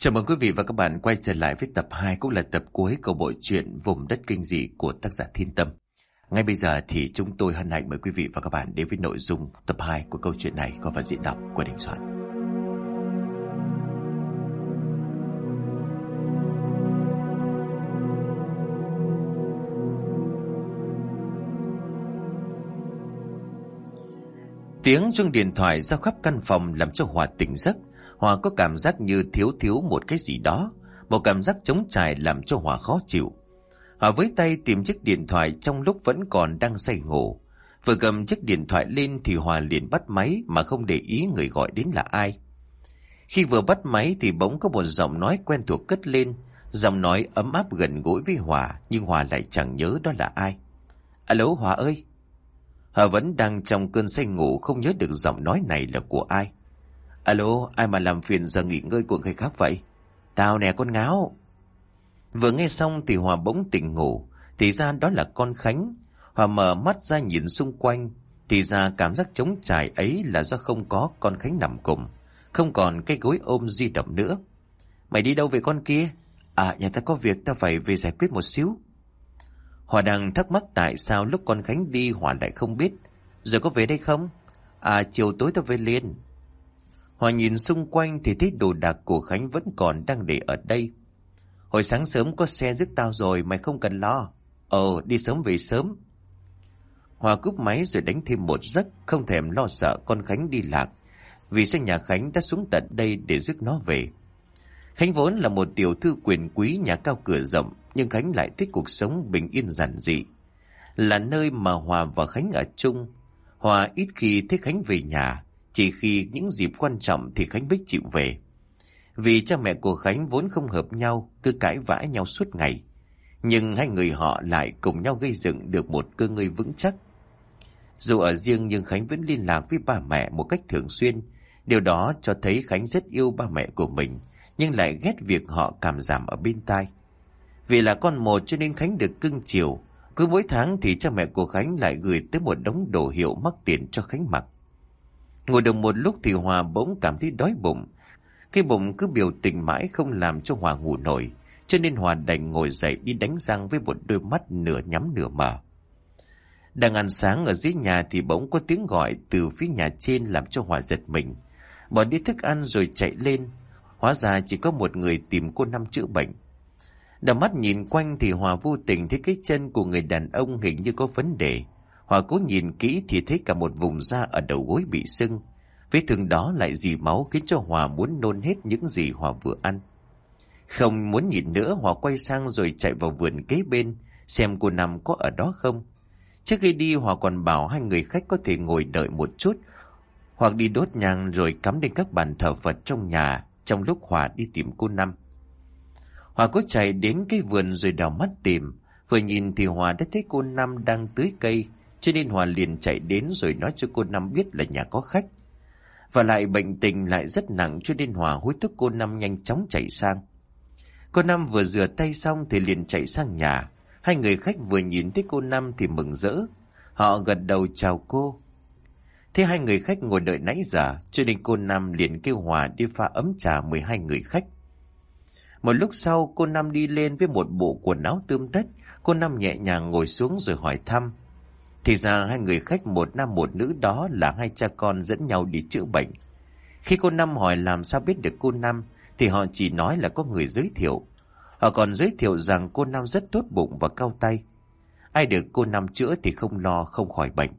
Chào mừng quý vị và các bạn quay trở lại với tập 2 cũng là tập cuối của bộ truyện Vùng đất kinh dị của tác giả Thiên Tâm. Ngay bây giờ thì chúng tôi hân hạnh mời quý vị và các bạn đến với nội dung tập 2 của câu chuyện này có phần diễn đọc của Đình Soạn. Tiếng chuông điện thoại ra khắp căn phòng làm cho Hòa tỉnh giấc. Hòa có cảm giác như thiếu thiếu một cái gì đó. Một cảm giác trống trải làm cho Hòa khó chịu. Hòa với tay tìm chiếc điện thoại trong lúc vẫn còn đang say ngủ. Vừa cầm chiếc điện thoại lên thì Hòa liền bắt máy mà không để ý người gọi đến là ai. Khi vừa bắt máy thì bỗng có một giọng nói quen thuộc cất lên. Giọng nói ấm áp gần gũi với Hòa, nhưng Hòa lại chẳng nhớ đó là ai. Alo, Hòa ơi! Hòa vẫn đang trong cơn say ngủ, không nhớ được giọng nói này là của ai. Alo, ai mà làm phiền giờ nghỉ ngơi của người khác vậy? Tao nè con ngáo. Vừa nghe xong thì Hòa bỗng tỉnh ngủ. Thì ra đó là con Khánh. Hòa mở mắt ra nhìn xung quanh. Thì ra cảm giác trống trải ấy là do không có con Khánh nằm cùng. Không còn cái gối ôm di động nữa. Mày đi đâu về con kia? À, nhà ta có việc ta phải về giải quyết một xíu. Hòa đang thắc mắc tại sao lúc con Khánh đi Hòa lại không biết. giờ có về đây không? À, chiều tối ta về liền. Hòa nhìn xung quanh thì thấy đồ đạc của Khánh vẫn còn đang để ở đây. Hồi sáng sớm có xe giúp tao rồi, mày không cần lo. Ờ, đi sớm về sớm. Hòa cúp máy rồi đánh thêm một giấc, không thèm lo sợ con Khánh đi lạc. Vì xe nhà Khánh đã xuống tận đây để giúp nó về. Khánh vốn là một tiểu thư quyền quý nhà cao cửa rộng, nhưng Khánh lại thích cuộc sống bình yên giản dị. Là nơi mà Hòa và Khánh ở chung. Hòa ít khi thấy Khánh về nhà, chỉ khi những dịp quan trọng thì Khánh Bích chịu về. Vì cha mẹ của Khánh vốn không hợp nhau, cứ cãi vã nhau suốt ngày. Nhưng hai người họ lại cùng nhau gây dựng được một cơ ngơi vững chắc. Dù ở riêng nhưng Khánh vẫn liên lạc với ba mẹ một cách thường xuyên. Điều đó cho thấy Khánh rất yêu ba mẹ của mình, nhưng lại ghét việc họ cảm giảm ở bên tai. Vì là con một cho nên Khánh được cưng chiều. Cứ mỗi tháng thì cha mẹ của Khánh lại gửi tới một đống đồ hiệu mắc tiền cho Khánh mặc. Ngồi được một lúc thì Hòa bỗng cảm thấy đói bụng. Cái bụng cứ biểu tình mãi không làm cho Hòa ngủ nổi, cho nên Hòa đành ngồi dậy đi đánh răng với một đôi mắt nửa nhắm nửa mở. Đang ăn sáng ở dưới nhà thì bỗng có tiếng gọi từ phía nhà trên làm cho Hòa giật mình. Bỏ đi thức ăn rồi chạy lên. Hóa ra chỉ có một người tìm cô Năm chữa bệnh. Đào mắt nhìn quanh thì Hòa vô tình thấy cái chân của người đàn ông hình như có vấn đề. Hòa cố nhìn kỹ thì thấy cả một vùng da ở đầu gối bị sưng. Vết thương đó lại dì máu khiến cho Hòa muốn nôn hết những gì Hòa vừa ăn. Không muốn nhìn nữa, Hòa quay sang rồi chạy vào vườn kế bên, xem cô Năm có ở đó không. Trước khi đi, Hòa còn bảo hai người khách có thể ngồi đợi một chút, hoặc đi đốt nhang rồi cắm lên các bàn thờ Phật trong nhà trong lúc Hòa đi tìm cô Năm. Hòa có chạy đến cái vườn rồi đào mắt tìm. Vừa nhìn thì Hòa đã thấy cô Năm đang tưới cây. Cho nên Hòa liền chạy đến rồi nói cho cô Năm biết là nhà có khách. Và lại bệnh tình lại rất nặng cho nên Hòa hối thúc cô Năm nhanh chóng chạy sang. Cô Năm vừa rửa tay xong thì liền chạy sang nhà. Hai người khách vừa nhìn thấy cô Năm thì mừng rỡ. Họ gật đầu chào cô. Thế hai người khách ngồi đợi nãy giờ, cho nên cô Năm liền kêu Hòa đi pha ấm trà 12 người khách. Một lúc sau, cô Năm đi lên với một bộ quần áo tươm tất. Cô Năm nhẹ nhàng ngồi xuống rồi hỏi thăm. Thì ra hai người khách một nam một nữ đó là hai cha con dẫn nhau đi chữa bệnh. Khi cô Năm hỏi làm sao biết được cô Năm thì họ chỉ nói là có người giới thiệu. Họ còn giới thiệu rằng cô Năm rất tốt bụng và cao tay. Ai được cô Năm chữa thì không lo không khỏi bệnh.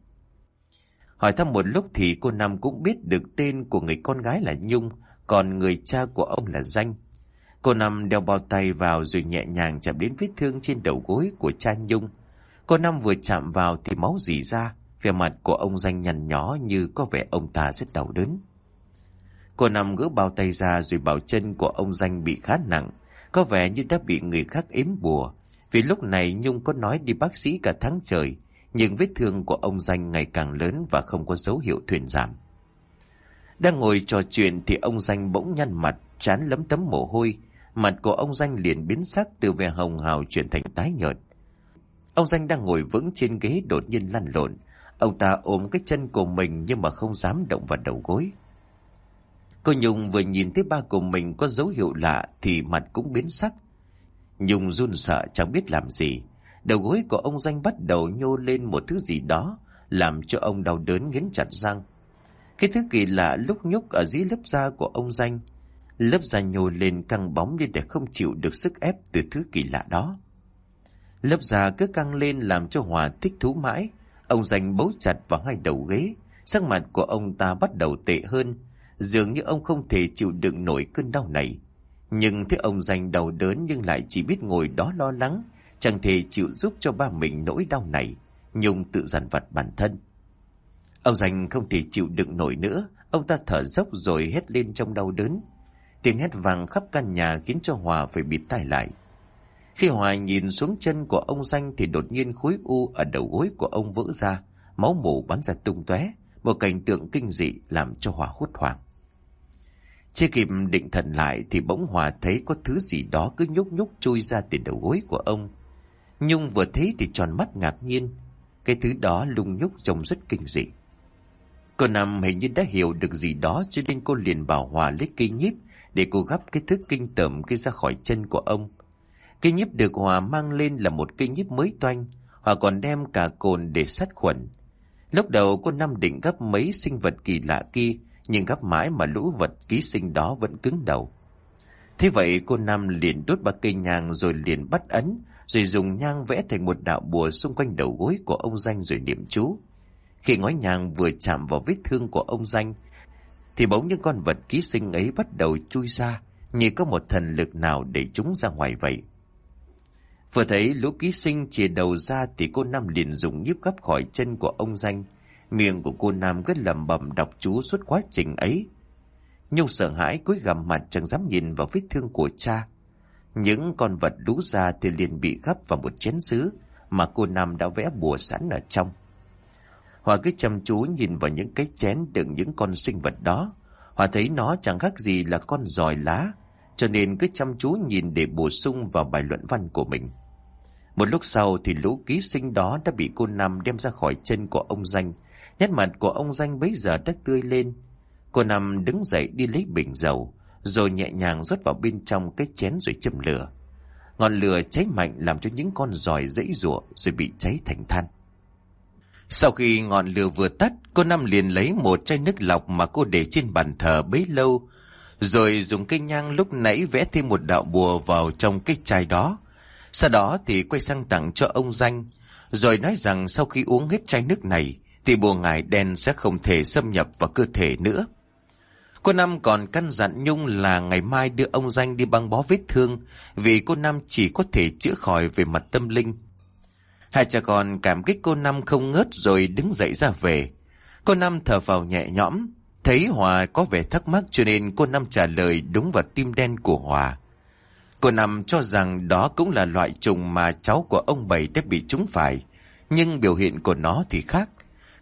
Hỏi thăm một lúc thì cô Năm cũng biết được tên của người con gái là Nhung, còn người cha của ông là Danh. Cô Năm đeo bao tay vào rồi nhẹ nhàng chạm đến vết thương trên đầu gối của cha Nhung. Cô Năm vừa chạm vào thì máu dì ra, vẻ mặt của ông danh nhằn nhó như có vẻ ông ta rất đau đớn. Cô Năm gỡ bao tay ra rồi bảo chân của ông danh bị khá nặng, có vẻ như đã bị người khác ếm bùa. Vì lúc này Nhung có nói đi bác sĩ cả tháng trời, nhưng vết thương của ông danh ngày càng lớn và không có dấu hiệu thuyền giảm. Đang ngồi trò chuyện thì ông danh bỗng nhăn mặt, chán lấm tấm mồ hôi, mặt của ông danh liền biến sắc từ vẻ hồng hào chuyển thành tái nhợt. Ông Danh đang ngồi vững trên ghế đột nhiên lăn lộn. Ông ta ôm cái chân của mình nhưng mà không dám động vào đầu gối. Cô Nhung vừa nhìn thấy ba của mình có dấu hiệu lạ thì mặt cũng biến sắc. Nhung run sợ chẳng biết làm gì. Đầu gối của ông Danh bắt đầu nhô lên một thứ gì đó, làm cho ông đau đớn nghiến chặt răng. Cái thứ kỳ lạ lúc nhúc ở dưới lớp da của ông Danh. Lớp da nhô lên căng bóng như để không chịu được sức ép từ thứ kỳ lạ đó. Lớp da cứ căng lên làm cho Hòa thích thú mãi. Ông dành bấu chặt vào hai đầu ghế. Sắc mặt của ông ta bắt đầu tệ hơn. Dường như ông không thể chịu đựng nổi cơn đau này. Nhưng thế ông dành đau đớn nhưng lại chỉ biết ngồi đó lo lắng. Chẳng thể chịu giúp cho ba mình nỗi đau này. Nhung tự dằn vặt bản thân. Ông dành không thể chịu đựng nổi nữa. Ông ta thở dốc rồi hét lên trong đau đớn. Tiếng hét vang khắp căn nhà khiến cho Hòa phải bịt tai lại. Khi Hòa nhìn xuống chân của ông Danh thì đột nhiên khối u ở đầu gối của ông vỡ ra, máu mủ bắn ra tung tóe, một cảnh tượng kinh dị làm cho Hòa hốt hoảng. Chưa kịp định thần lại thì bỗng Hòa thấy có thứ gì đó cứ nhúc nhúc chui ra từ đầu gối của ông. Nhung vừa thấy thì tròn mắt ngạc nhiên, cái thứ đó lung nhúc trông rất kinh dị. Cô nằm hình như đã hiểu được gì đó cho nên cô liền bảo Hòa lấy cây nhíp để cô gắp cái thứ kinh tởm kia ra khỏi chân của ông. Cây nhíp được Hòa mang lên là một cây nhíp mới toanh, Hòa còn đem cả cồn để sát khuẩn. Lúc đầu cô Năm định gấp mấy sinh vật kỳ lạ kia, nhưng gấp mãi mà lũ vật ký sinh đó vẫn cứng đầu. Thế vậy cô Năm liền đốt ba cây nhang rồi liền bắt ấn, rồi dùng nhang vẽ thành một đạo bùa xung quanh đầu gối của ông Danh rồi niệm chú. Khi ngói nhang vừa chạm vào vết thương của ông Danh, thì bỗng những con vật ký sinh ấy bắt đầu chui ra, như có một thần lực nào để chúng ra ngoài vậy. Vừa thấy lũ ký sinh chìa đầu ra thì cô nam liền dùng nhíp gấp khỏi chân của ông Danh. Miệng của cô Nam cứ lầm bầm đọc chú suốt quá trình ấy. Nhung sợ hãi cúi gằm mặt chẳng dám nhìn vào vết thương của cha. Những con vật lú ra thì liền bị gấp vào một chén sứ mà cô Nam đã vẽ bùa sẵn ở trong. Hòa cứ chăm chú nhìn vào những cái chén đựng những con sinh vật đó. Hòa thấy nó chẳng khác gì là con giòi lá, cho nên cứ chăm chú nhìn để bổ sung vào bài luận văn của mình. Một lúc sau thì lũ ký sinh đó đã bị cô Năm đem ra khỏi chân của ông Danh. Nét mặt của ông Danh bấy giờ đã tươi lên. Cô Năm đứng dậy đi lấy bình dầu, rồi nhẹ nhàng rót vào bên trong cái chén rồi châm lửa. Ngọn lửa cháy mạnh làm cho những con giòi dãy rụa rồi bị cháy thành than. Sau khi ngọn lửa vừa tắt, cô Năm liền lấy một chai nước lọc mà cô để trên bàn thờ bấy lâu, rồi dùng cây nhang lúc nãy vẽ thêm một đạo bùa vào trong cái chai đó. Sau đó thì quay sang tặng cho ông Danh, rồi nói rằng sau khi uống hết chai nước này, thì bùa ngải đen sẽ không thể xâm nhập vào cơ thể nữa. Cô Năm còn căn dặn Nhung là ngày mai đưa ông Danh đi băng bó vết thương, vì cô Năm chỉ có thể chữa khỏi về mặt tâm linh. Hai cha con cảm kích cô Năm không ngớt rồi đứng dậy ra về. Cô Năm thở vào nhẹ nhõm, thấy Hòa có vẻ thắc mắc cho nên cô Năm trả lời đúng vào tim đen của Hòa. Cô Năm cho rằng đó cũng là loại trùng mà cháu của ông Bảy đã bị trúng phải, nhưng biểu hiện của nó thì khác.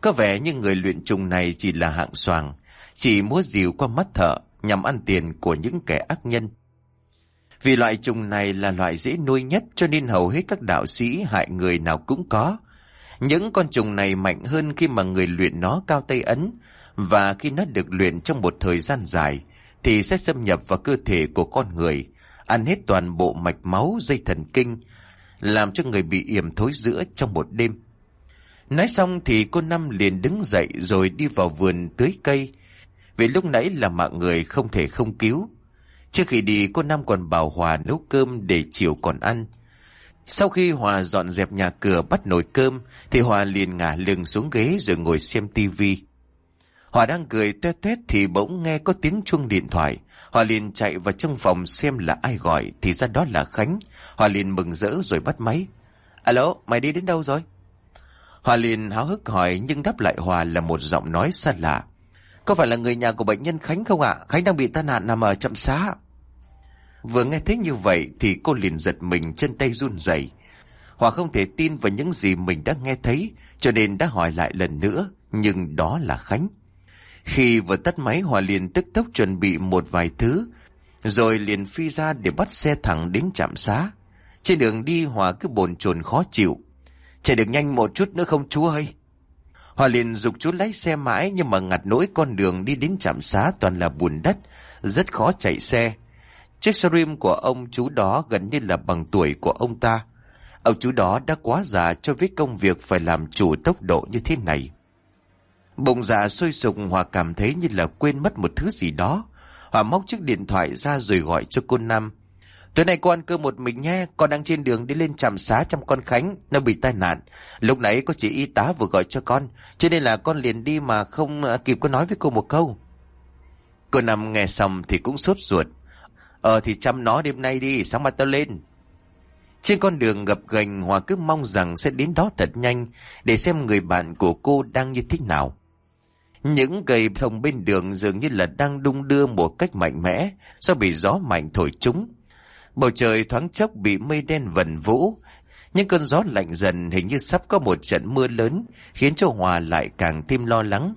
Có vẻ như người luyện trùng này chỉ là hạng soàng, chỉ múa dìu qua mắt thợ nhằm ăn tiền của những kẻ ác nhân. Vì loại trùng này là loại dễ nuôi nhất cho nên hầu hết các đạo sĩ hại người nào cũng có. Những con trùng này mạnh hơn khi mà người luyện nó cao tay ấn và khi nó được luyện trong một thời gian dài thì sẽ xâm nhập vào cơ thể của con người, ăn hết toàn bộ mạch máu, dây thần kinh, làm cho người bị yểm thối giữa trong một đêm. Nói xong thì cô Năm liền đứng dậy rồi đi vào vườn tưới cây. Vì lúc nãy là mạng người không thể không cứu. Trước khi đi cô Năm còn bảo Hòa nấu cơm để chiều còn ăn. Sau khi Hòa dọn dẹp nhà cửa bắt nồi cơm thì Hòa liền ngả lưng xuống ghế rồi ngồi xem tivi. Hòa đang cười tuét tét thì bỗng nghe có tiếng chuông điện thoại. Hòa liền chạy vào trong phòng xem là ai gọi thì ra đó là Khánh. Hòa liền mừng rỡ rồi bắt máy. Alo, mày đi đến đâu rồi? Hòa liền háo hức hỏi nhưng đáp lại Hòa là một giọng nói xa lạ. Có phải là người nhà của bệnh nhân Khánh không ạ? Khánh đang bị tai nạn nằm ở chậm xá. Vừa nghe thấy như vậy thì cô liền giật mình chân tay run rẩy. Hòa không thể tin vào những gì mình đã nghe thấy cho nên đã hỏi lại lần nữa nhưng đó là Khánh. Khi vừa tắt máy Hòa liền tức tốc chuẩn bị một vài thứ rồi liền phi ra để bắt xe thẳng đến trạm xá. Trên đường đi Hòa cứ bồn chồn khó chịu. Chạy được nhanh một chút nữa không chú ơi? Hòa liền dục chú lái xe mãi nhưng mà ngặt nỗi con đường đi đến trạm xá toàn là bùn đất, rất khó chạy xe. Chiếc xe của ông chú đó gần như là bằng tuổi của ông ta. Ông chú đó đã quá già cho biết công việc phải làm chủ tốc độ như thế này. Bụng dạ sôi sục Hòa cảm thấy như là quên mất một thứ gì đó. Hòa móc chiếc điện thoại ra rồi gọi cho cô Năm. Tối nay cô ăn cơm một mình nhé, con đang trên đường đi lên trạm xá trong con Khánh, nó bị tai nạn. Lúc nãy có chị y tá vừa gọi cho con, cho nên là con liền đi mà không à, kịp có nói với cô một câu. Cô Năm nghe xong thì cũng sốt ruột. Ờ thì chăm nó đêm nay đi, sáng mai tao lên. Trên con đường gập gành Hòa cứ mong rằng sẽ đến đó thật nhanh để xem người bạn của cô đang như thế nào. Những cây thông bên đường dường như là đang đung đưa một cách mạnh mẽ do bị gió mạnh thổi chúng. Bầu trời thoáng chốc bị mây đen vần vũ. Những cơn gió lạnh dần hình như sắp có một trận mưa lớn khiến cho Hòa lại càng thêm lo lắng.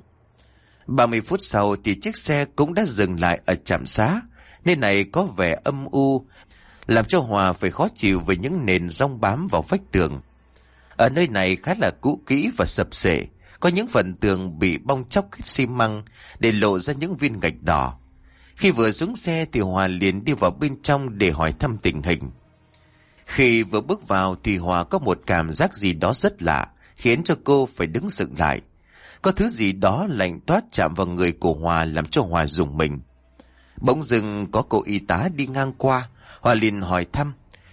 30 phút sau thì chiếc xe cũng đã dừng lại ở trạm xá. nơi này có vẻ âm u, làm cho Hòa phải khó chịu với những nền rong bám vào vách tường. Ở nơi này khá là cũ kỹ và sập sệ, có những phần tường bị bong chóc hết xi măng để lộ ra những viên gạch đỏ. Khi vừa xuống xe thì Hòa liền đi vào bên trong để hỏi thăm tình hình. Khi vừa bước vào thì Hòa có một cảm giác gì đó rất lạ, khiến cho cô phải đứng dựng lại. Có thứ gì đó lạnh toát chạm vào người của Hòa làm cho Hòa dùng mình. Bỗng dưng có cô y tá đi ngang qua, Hòa liền hỏi thăm.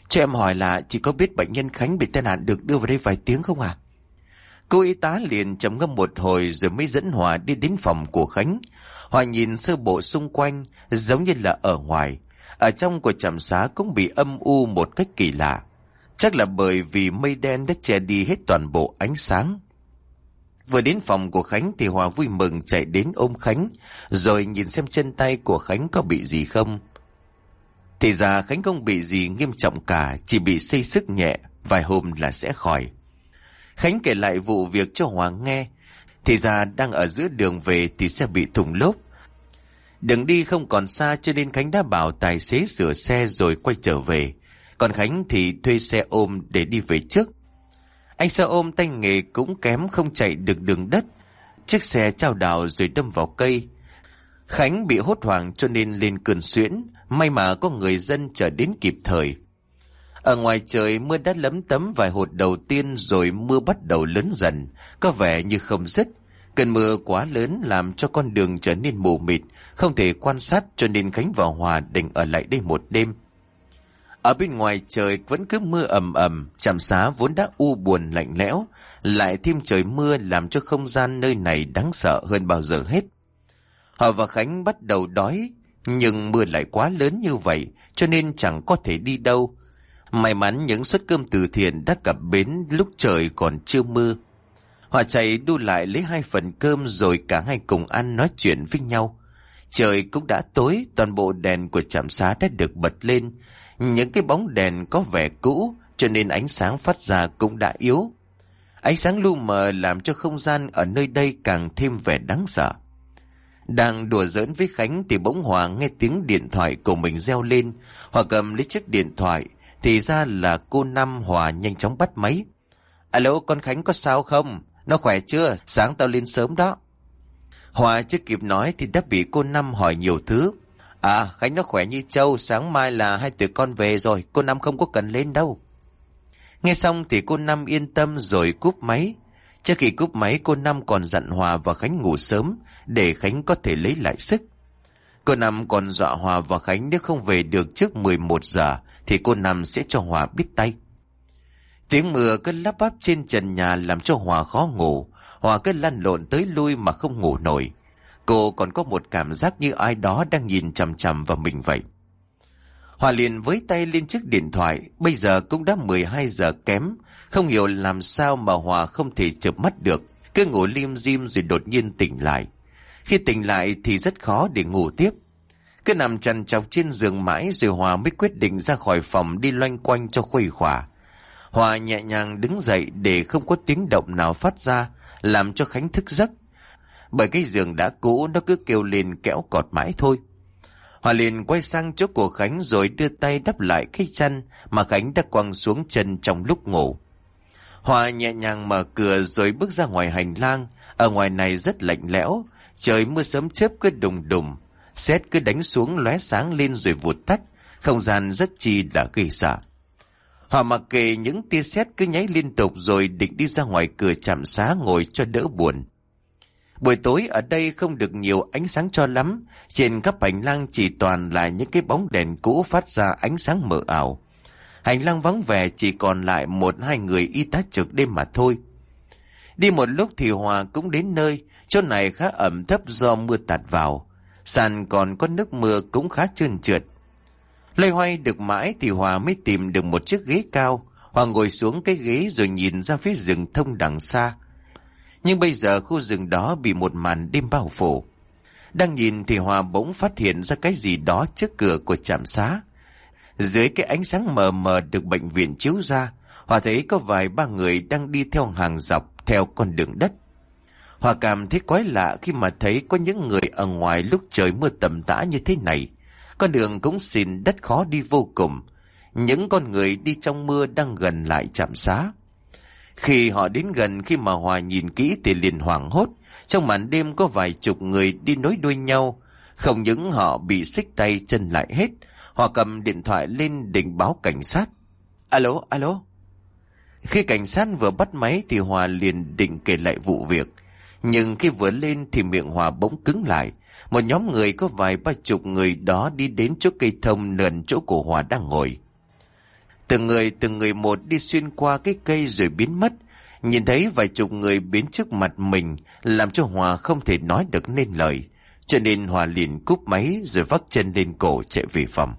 Cho em hỏi là chị có biết bệnh nhân Khánh bị tai nạn được đưa vào đây vài tiếng không à? Cô y tá liền trầm ngâm một hồi rồi mới dẫn Hòa đi đến phòng của Khánh. Hòa nhìn sơ bộ xung quanh giống như là ở ngoài. Ở trong của trạm xá cũng bị âm u một cách kỳ lạ. Chắc là bởi vì mây đen đã che đi hết toàn bộ ánh sáng. Vừa đến phòng của Khánh thì Hòa vui mừng chạy đến ôm Khánh, rồi nhìn xem chân tay của Khánh có bị gì không. Thì ra Khánh không bị gì nghiêm trọng cả, chỉ bị xây sức nhẹ, vài hôm là sẽ khỏi. Khánh kể lại vụ việc cho Hoàng nghe. Thì ra đang ở giữa đường về thì xe bị thủng lốp. Đường đi không còn xa cho nên Khánh đã bảo tài xế sửa xe rồi quay trở về. Còn Khánh thì thuê xe ôm để đi về trước. Anh xe ôm tay nghề cũng kém không chạy được đường đất. Chiếc xe trao đảo rồi đâm vào cây. Khánh bị hốt hoảng cho nên lên cơn xuyễn. May mà có người dân trở đến kịp thời. Ở ngoài trời mưa đã lấm tấm vài hột đầu tiên rồi mưa bắt đầu lớn dần, có vẻ như không dứt. Cơn mưa quá lớn làm cho con đường trở nên mù mịt, không thể quan sát cho nên Khánh và Hòa định ở lại đây một đêm. Ở bên ngoài trời vẫn cứ mưa ầm ầm, chạm xá vốn đã u buồn lạnh lẽo, lại thêm trời mưa làm cho không gian nơi này đáng sợ hơn bao giờ hết. Họ và Khánh bắt đầu đói, nhưng mưa lại quá lớn như vậy, cho nên chẳng có thể đi đâu. May mắn những suất cơm từ thiện đã cập bến lúc trời còn chưa mưa. Họ chạy đu lại lấy hai phần cơm rồi cả hai cùng ăn nói chuyện với nhau. Trời cũng đã tối, toàn bộ đèn của trạm xá đã được bật lên. Những cái bóng đèn có vẻ cũ, cho nên ánh sáng phát ra cũng đã yếu. Ánh sáng lu mờ làm cho không gian ở nơi đây càng thêm vẻ đáng sợ. Đang đùa giỡn với Khánh thì bỗng Hòa nghe tiếng điện thoại của mình reo lên. Hòa cầm lấy chiếc điện thoại, thì ra là cô Năm Hòa nhanh chóng bắt máy. Alo, con Khánh có sao không? Nó khỏe chưa? Sáng tao lên sớm đó. Hòa chưa kịp nói thì đã bị cô Năm hỏi nhiều thứ. À, Khánh nó khỏe như trâu, sáng mai là hai tụi con về rồi, cô Năm không có cần lên đâu. Nghe xong thì cô Năm yên tâm rồi cúp máy. Trước khi cúp máy cô Năm còn dặn Hòa và Khánh ngủ sớm để Khánh có thể lấy lại sức. Cô Năm còn dọa Hòa và Khánh nếu không về được trước 11 giờ thì cô Năm sẽ cho Hòa biết tay. Tiếng mưa cứ lắp bắp trên trần nhà làm cho Hòa khó ngủ. Hòa cứ lăn lộn tới lui mà không ngủ nổi. Cô còn có một cảm giác như ai đó đang nhìn chằm chằm vào mình vậy. Hòa liền với tay lên chiếc điện thoại, bây giờ cũng đã 12 giờ kém, không hiểu làm sao mà Hòa không thể chợp mắt được, cứ ngủ lim dim rồi đột nhiên tỉnh lại. Khi tỉnh lại thì rất khó để ngủ tiếp. Cứ nằm chằn chọc trên giường mãi rồi Hòa mới quyết định ra khỏi phòng đi loanh quanh cho khuây khỏa. Hòa nhẹ nhàng đứng dậy để không có tiếng động nào phát ra, làm cho Khánh thức giấc. Bởi cái giường đã cũ nó cứ kêu lên kéo cọt mãi thôi. Hòa liền quay sang chỗ của Khánh rồi đưa tay đắp lại cái chăn mà Khánh đã quăng xuống chân trong lúc ngủ. Hòa nhẹ nhàng mở cửa rồi bước ra ngoài hành lang, Ở ngoài này rất lạnh lẽo, trời mưa sớm chớp cứ đùng đùng, xét cứ đánh xuống lóe sáng lên rồi vụt tắt, không gian rất chi là gây sợ. Họ mặc kệ những tia sét cứ nháy liên tục rồi định đi ra ngoài cửa chạm xá ngồi cho đỡ buồn. Buổi tối ở đây không được nhiều ánh sáng cho lắm, trên các hành lang chỉ toàn là những cái bóng đèn cũ phát ra ánh sáng mờ ảo. Hành lang vắng vẻ chỉ còn lại một hai người y tá trực đêm mà thôi. Đi một lúc thì Hòa cũng đến nơi, chỗ này khá ẩm thấp do mưa tạt vào. Sàn còn có nước mưa cũng khá trơn trượt. Lây hoay được mãi thì Hòa mới tìm được một chiếc ghế cao. Hòa ngồi xuống cái ghế rồi nhìn ra phía rừng thông đằng xa. Nhưng bây giờ khu rừng đó bị một màn đêm bao phủ. Đang nhìn thì Hòa bỗng phát hiện ra cái gì đó trước cửa của trạm xá. Dưới cái ánh sáng mờ mờ được bệnh viện chiếu ra, Hòa thấy có vài ba người đang đi theo hàng dọc theo con đường đất. Hòa cảm thấy quái lạ khi mà thấy có những người ở ngoài lúc trời mưa tầm tã như thế này. Con đường cũng xin đất khó đi vô cùng. Những con người đi trong mưa đang gần lại chạm xá. Khi họ đến gần khi mà Hòa nhìn kỹ thì liền hoảng hốt. Trong màn đêm có vài chục người đi nối đuôi nhau. Không những họ bị xích tay chân lại hết. Họ cầm điện thoại lên định báo cảnh sát. Alo, alo. Khi cảnh sát vừa bắt máy thì Hòa liền định kể lại vụ việc. Nhưng khi vừa lên thì miệng Hòa bỗng cứng lại. Một nhóm người có vài ba chục người đó đi đến chỗ cây thông nền chỗ cổ Hòa đang ngồi. Từng người từng người một đi xuyên qua cái cây rồi biến mất. Nhìn thấy vài chục người biến trước mặt mình, làm cho Hòa không thể nói được nên lời. Cho nên Hòa liền cúp máy rồi vắt chân lên cổ chạy về phòng.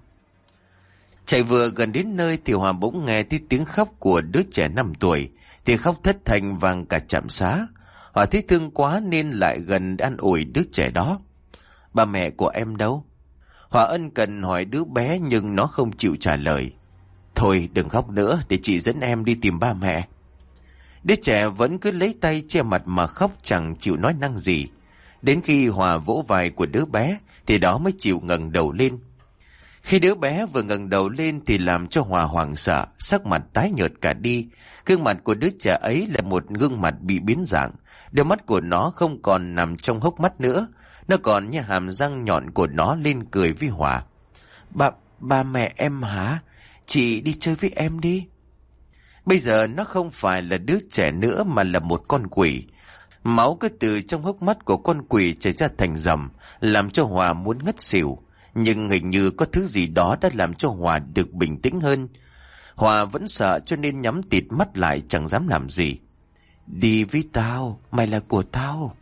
Chạy vừa gần đến nơi thì Hòa bỗng nghe thấy tiếng khóc của đứa trẻ 5 tuổi. Thì khóc thất thành vàng cả chạm xá. Hòa thấy thương quá nên lại gần ăn ủi đứa trẻ đó. Ba mẹ của em đâu? Hòa ân cần hỏi đứa bé nhưng nó không chịu trả lời. Thôi đừng khóc nữa để chị dẫn em đi tìm ba mẹ. Đứa trẻ vẫn cứ lấy tay che mặt mà khóc chẳng chịu nói năng gì. Đến khi Hòa vỗ vai của đứa bé thì đó mới chịu ngẩng đầu lên. Khi đứa bé vừa ngẩng đầu lên thì làm cho Hòa hoảng sợ, sắc mặt tái nhợt cả đi. Gương mặt của đứa trẻ ấy là một gương mặt bị biến dạng. Đôi mắt của nó không còn nằm trong hốc mắt nữa. Nó còn như hàm răng nhọn của nó lên cười với Hòa. Ba, ba mẹ em hả? Chị đi chơi với em đi. Bây giờ nó không phải là đứa trẻ nữa mà là một con quỷ. Máu cứ từ trong hốc mắt của con quỷ chảy ra thành dầm, làm cho Hòa muốn ngất xỉu. Nhưng hình như có thứ gì đó đã làm cho Hòa được bình tĩnh hơn. Hòa vẫn sợ cho nên nhắm tịt mắt lại chẳng dám làm gì. Đi với tao, mày là của tao.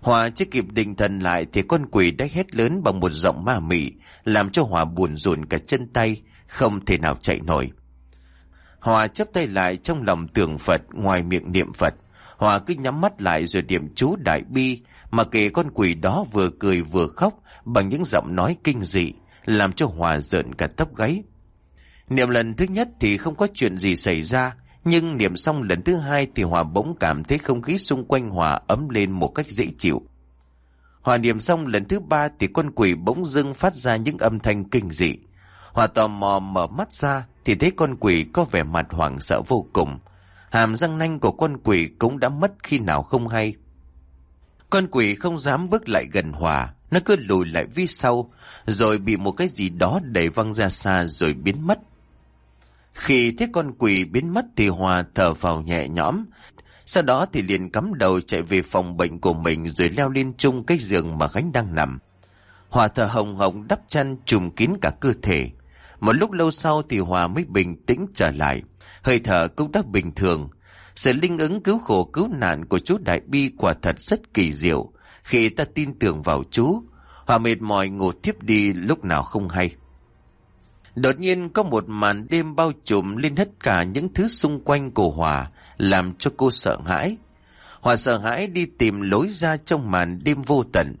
Hòa chưa kịp định thần lại thì con quỷ đã hét lớn bằng một giọng ma mị, làm cho Hòa buồn rùn cả chân tay, không thể nào chạy nổi. Hòa chấp tay lại trong lòng tưởng Phật ngoài miệng niệm Phật. Hòa cứ nhắm mắt lại rồi điểm chú đại bi, mà kể con quỷ đó vừa cười vừa khóc bằng những giọng nói kinh dị, làm cho Hòa giận cả tóc gáy. Niệm lần thứ nhất thì không có chuyện gì xảy ra, nhưng niệm xong lần thứ hai thì Hòa bỗng cảm thấy không khí xung quanh Hòa ấm lên một cách dễ chịu. Hòa niệm xong lần thứ ba thì con quỷ bỗng dưng phát ra những âm thanh kinh dị. Hòa tò mò mở mắt ra thì thấy con quỷ có vẻ mặt hoảng sợ vô cùng. Hàm răng nanh của con quỷ cũng đã mất khi nào không hay. Con quỷ không dám bước lại gần Hòa, nó cứ lùi lại phía sau, rồi bị một cái gì đó đẩy văng ra xa rồi biến mất. Khi thấy con quỷ biến mất thì Hòa thở vào nhẹ nhõm, sau đó thì liền cắm đầu chạy về phòng bệnh của mình rồi leo lên chung cái giường mà Khánh đang nằm. Hòa thở hồng hồng đắp chăn trùm kín cả cơ thể. Một lúc lâu sau thì Hòa mới bình tĩnh trở lại. Hơi thở cũng đã bình thường. Sự linh ứng cứu khổ cứu nạn của chú Đại Bi quả thật rất kỳ diệu. Khi ta tin tưởng vào chú, Hòa mệt mỏi ngủ tiếp đi lúc nào không hay. Đột nhiên có một màn đêm bao trùm lên hết cả những thứ xung quanh của Hòa, làm cho cô sợ hãi. Hòa sợ hãi đi tìm lối ra trong màn đêm vô tận.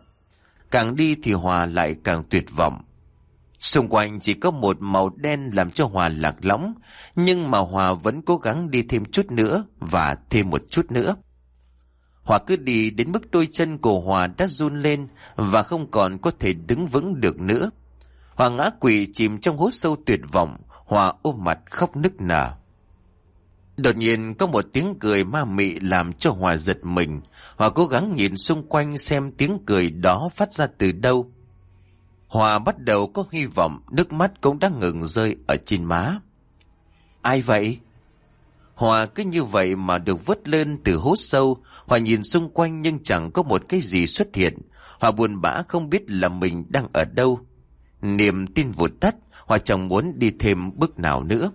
Càng đi thì Hòa lại càng tuyệt vọng. Xung quanh chỉ có một màu đen làm cho Hòa lạc lõng, nhưng mà Hòa vẫn cố gắng đi thêm chút nữa và thêm một chút nữa. Hòa cứ đi đến mức đôi chân của Hòa đã run lên và không còn có thể đứng vững được nữa. Hòa ngã quỵ chìm trong hố sâu tuyệt vọng, Hòa ôm mặt khóc nức nở. Đột nhiên có một tiếng cười ma mị làm cho Hòa giật mình. Hòa cố gắng nhìn xung quanh xem tiếng cười đó phát ra từ đâu. Hòa bắt đầu có hy vọng, nước mắt cũng đang ngừng rơi ở trên má. Ai vậy? Hòa cứ như vậy mà được vớt lên từ hố sâu. Hòa nhìn xung quanh nhưng chẳng có một cái gì xuất hiện. Hòa buồn bã không biết là mình đang ở đâu. Niềm tin vụt tắt, Hòa chẳng muốn đi thêm bước nào nữa.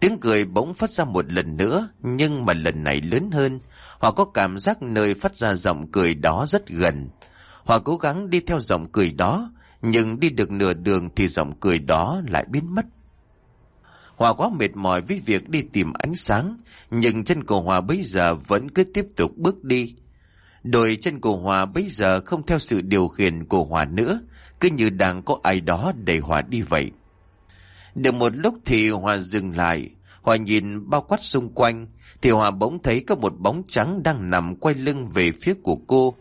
Tiếng cười bỗng phát ra một lần nữa, nhưng mà lần này lớn hơn. Hòa có cảm giác nơi phát ra giọng cười đó rất gần. Hòa cố gắng đi theo giọng cười đó, nhưng đi được nửa đường thì giọng cười đó lại biến mất. Hòa quá mệt mỏi với việc đi tìm ánh sáng, nhưng chân của Hòa bây giờ vẫn cứ tiếp tục bước đi. Đôi chân của Hòa bây giờ không theo sự điều khiển của Hòa nữa, cứ như đang có ai đó đẩy Hòa đi vậy. Được một lúc thì Hòa dừng lại, Hòa nhìn bao quát xung quanh, thì Hòa bỗng thấy có một bóng trắng đang nằm quay lưng về phía của cô.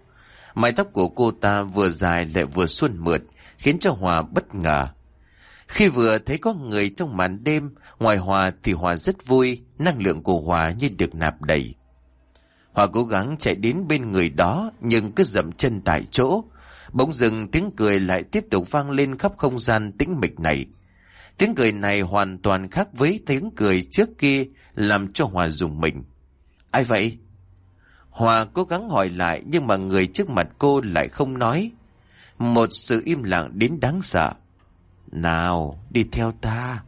Mái tóc của cô ta vừa dài lại vừa xuân mượt, khiến cho Hòa bất ngờ. Khi vừa thấy có người trong màn đêm, ngoài Hòa thì Hòa rất vui, năng lượng của Hòa như được nạp đầy. Hòa cố gắng chạy đến bên người đó, nhưng cứ dậm chân tại chỗ. Bỗng dừng tiếng cười lại tiếp tục vang lên khắp không gian tĩnh mịch này. Tiếng cười này hoàn toàn khác với tiếng cười trước kia, làm cho Hòa dùng mình. Ai vậy? Hòa cố gắng hỏi lại, nhưng mà người trước mặt cô lại không nói. Một sự im lặng đến đáng sợ. Nào, đi theo ta.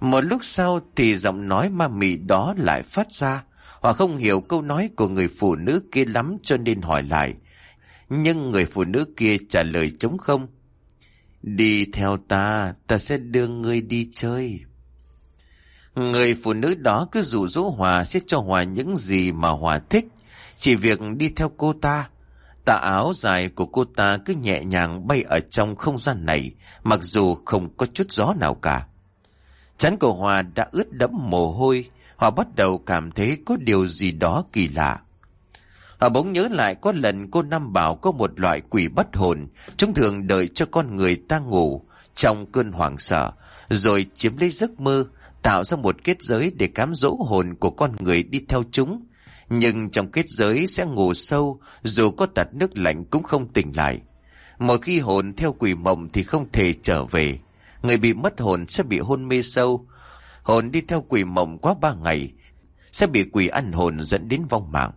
Một lúc sau thì giọng nói ma mị đó lại phát ra. Hòa không hiểu câu nói của người phụ nữ kia lắm cho nên hỏi lại. Nhưng người phụ nữ kia trả lời chống không. Đi theo ta, ta sẽ đưa ngươi đi chơi. Người phụ nữ đó cứ rủ rỗ Hòa sẽ cho Hòa những gì mà Hòa thích. Chỉ việc đi theo cô ta. Tà áo dài của cô ta cứ nhẹ nhàng bay ở trong không gian này, mặc dù không có chút gió nào cả. Chắn của Hòa đã ướt đẫm mồ hôi, Hòa bắt đầu cảm thấy có điều gì đó kỳ lạ. Họ bỗng nhớ lại có lần cô Năm bảo có một loại quỷ bất hồn, chúng thường đợi cho con người ta ngủ trong cơn hoảng sợ, rồi chiếm lấy giấc mơ, tạo ra một kết giới để cám dỗ hồn của con người đi theo chúng. Nhưng trong kết giới sẽ ngủ sâu, dù có tạt nước lạnh cũng không tỉnh lại. Một khi hồn theo quỷ mộng thì không thể trở về. Người bị mất hồn sẽ bị hôn mê sâu. Hồn đi theo quỷ mộng quá ba ngày, sẽ bị quỷ ăn hồn dẫn đến vong mạng.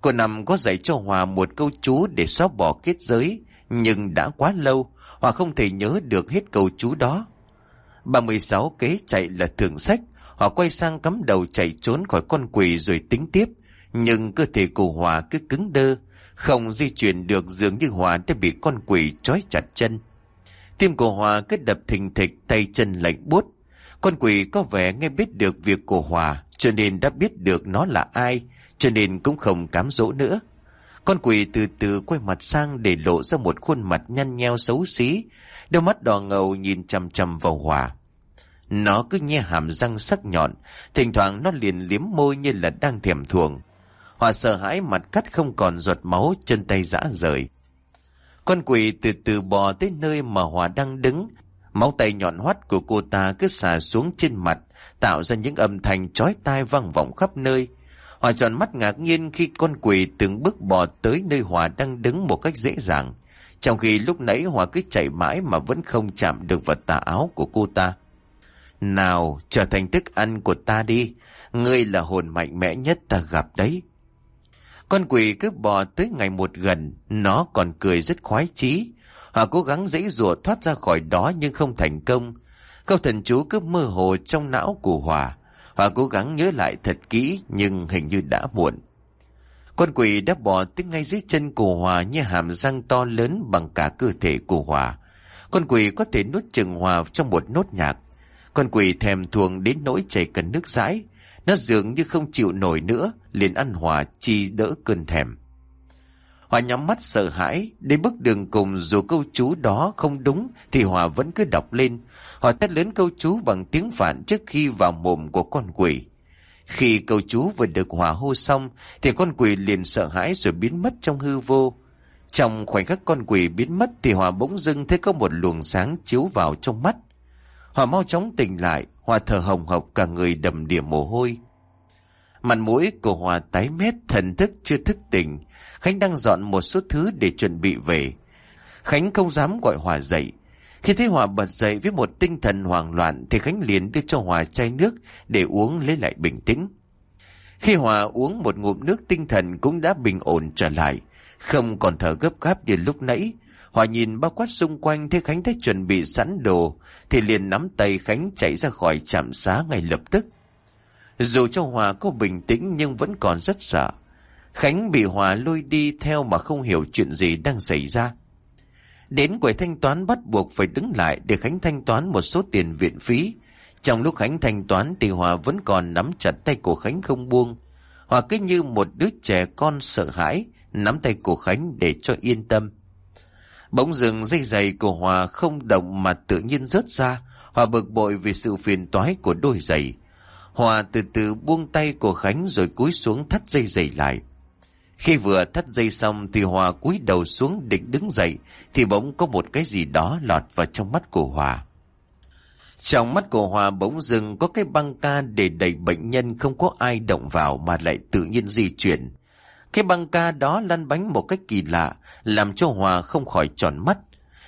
Cô nằm có dạy cho Hòa một câu chú để xóa bỏ kết giới, nhưng đã quá lâu, Hòa không thể nhớ được hết câu chú đó. 36 kế chạy là thượng sách, Hòa quay sang cắm đầu chạy trốn khỏi con quỷ rồi tính tiếp, nhưng cơ thể của Hòa cứ cứng đơ, không di chuyển được dường như Hòa đã bị con quỷ trói chặt chân. Tim của Hòa cứ đập thình thịch tay chân lạnh buốt. Con quỷ có vẻ nghe biết được việc của Hòa, cho nên đã biết được nó là ai, cho nên cũng không cám dỗ nữa. Con quỷ từ từ quay mặt sang để lộ ra một khuôn mặt nhăn nheo xấu xí, đôi mắt đỏ ngầu nhìn chằm chằm vào Hòa. Nó cứ nhe hàm răng sắc nhọn, thỉnh thoảng nó liền liếm môi như là đang thèm thuồng. Hòa sợ hãi mặt cắt không còn giọt máu, chân tay rã rời. Con quỷ từ từ bò tới nơi mà Hòa đang đứng, máu tay nhọn hoắt của cô ta cứ xả xuống trên mặt, tạo ra những âm thanh chói tai vang vọng khắp nơi. Hòa tròn mắt ngạc nhiên khi con quỷ từng bước bò tới nơi Hòa đang đứng một cách dễ dàng. Trong khi lúc nãy Hòa cứ chạy mãi mà vẫn không chạm được vào tà áo của cô ta. Nào, trở thành thức ăn của ta đi. Ngươi là hồn mạnh mẽ nhất ta gặp đấy. Con quỷ cứ bò tới ngày một gần, nó còn cười rất khoái chí. Hòa cố gắng dãy rùa thoát ra khỏi đó nhưng không thành công. Câu thần chú cứ mơ hồ trong não của Hòa. Hòa cố gắng nhớ lại thật kỹ nhưng hình như đã muộn. Con quỷ đã bò tới ngay dưới chân của Hòa như hàm răng to lớn bằng cả cơ thể của Hòa. Con quỷ có thể nuốt chừng Hòa trong một nốt nhạc. Con quỷ thèm thuồng đến nỗi chảy cần nước rãi. Nó dường như không chịu nổi nữa, liền ăn Hòa chi đỡ cơn thèm. Hòa nhắm mắt sợ hãi, đến bước đường cùng dù câu chú đó không đúng thì Hòa vẫn cứ đọc lên. Hòa thét lớn câu chú bằng tiếng phản trước khi vào mồm của con quỷ. Khi câu chú vừa được Hòa hô xong thì con quỷ liền sợ hãi rồi biến mất trong hư vô. Trong khoảnh khắc con quỷ biến mất thì Hòa bỗng dưng thấy có một luồng sáng chiếu vào trong mắt. Hòa mau chóng tỉnh lại, Hòa thở hồng hộc cả người đầm đìa mồ hôi. Mặt mũi của Hòa tái mét, thần thức chưa thức tỉnh. Khánh đang dọn một số thứ để chuẩn bị về. Khánh không dám gọi Hòa dậy. Khi thấy Hòa bật dậy với một tinh thần hoảng loạn thì Khánh liền đưa cho Hòa chai nước để uống lấy lại bình tĩnh. Khi Hòa uống một ngụm nước tinh thần cũng đã bình ổn trở lại. Không còn thở gấp gáp như lúc nãy. Hòa nhìn bao quát xung quanh thấy Khánh đã chuẩn bị sẵn đồ thì liền nắm tay Khánh chạy ra khỏi trạm xá ngay lập tức. Dù cho Hòa có bình tĩnh nhưng vẫn còn rất sợ. Khánh bị Hòa lôi đi theo mà không hiểu chuyện gì đang xảy ra. Đến quầy thanh toán bắt buộc phải đứng lại để Khánh thanh toán một số tiền viện phí. Trong lúc Khánh thanh toán thì Hòa vẫn còn nắm chặt tay của Khánh không buông. Hòa cứ như một đứa trẻ con sợ hãi, nắm tay của Khánh để cho yên tâm. Bỗng dừng dây giày của Hòa không động mà tự nhiên rớt ra. Hòa bực bội vì sự phiền toái của đôi giày. Hòa từ từ buông tay của Khánh rồi cúi xuống thắt dây giày lại. Khi vừa thắt dây xong thì Hòa cúi đầu xuống định đứng dậy, thì bỗng có một cái gì đó lọt vào trong mắt của Hòa. Trong mắt của Hòa bỗng dưng có cái băng ca để đẩy bệnh nhân không có ai động vào mà lại tự nhiên di chuyển. Cái băng ca đó lăn bánh một cách kỳ lạ, làm cho Hòa không khỏi tròn mắt.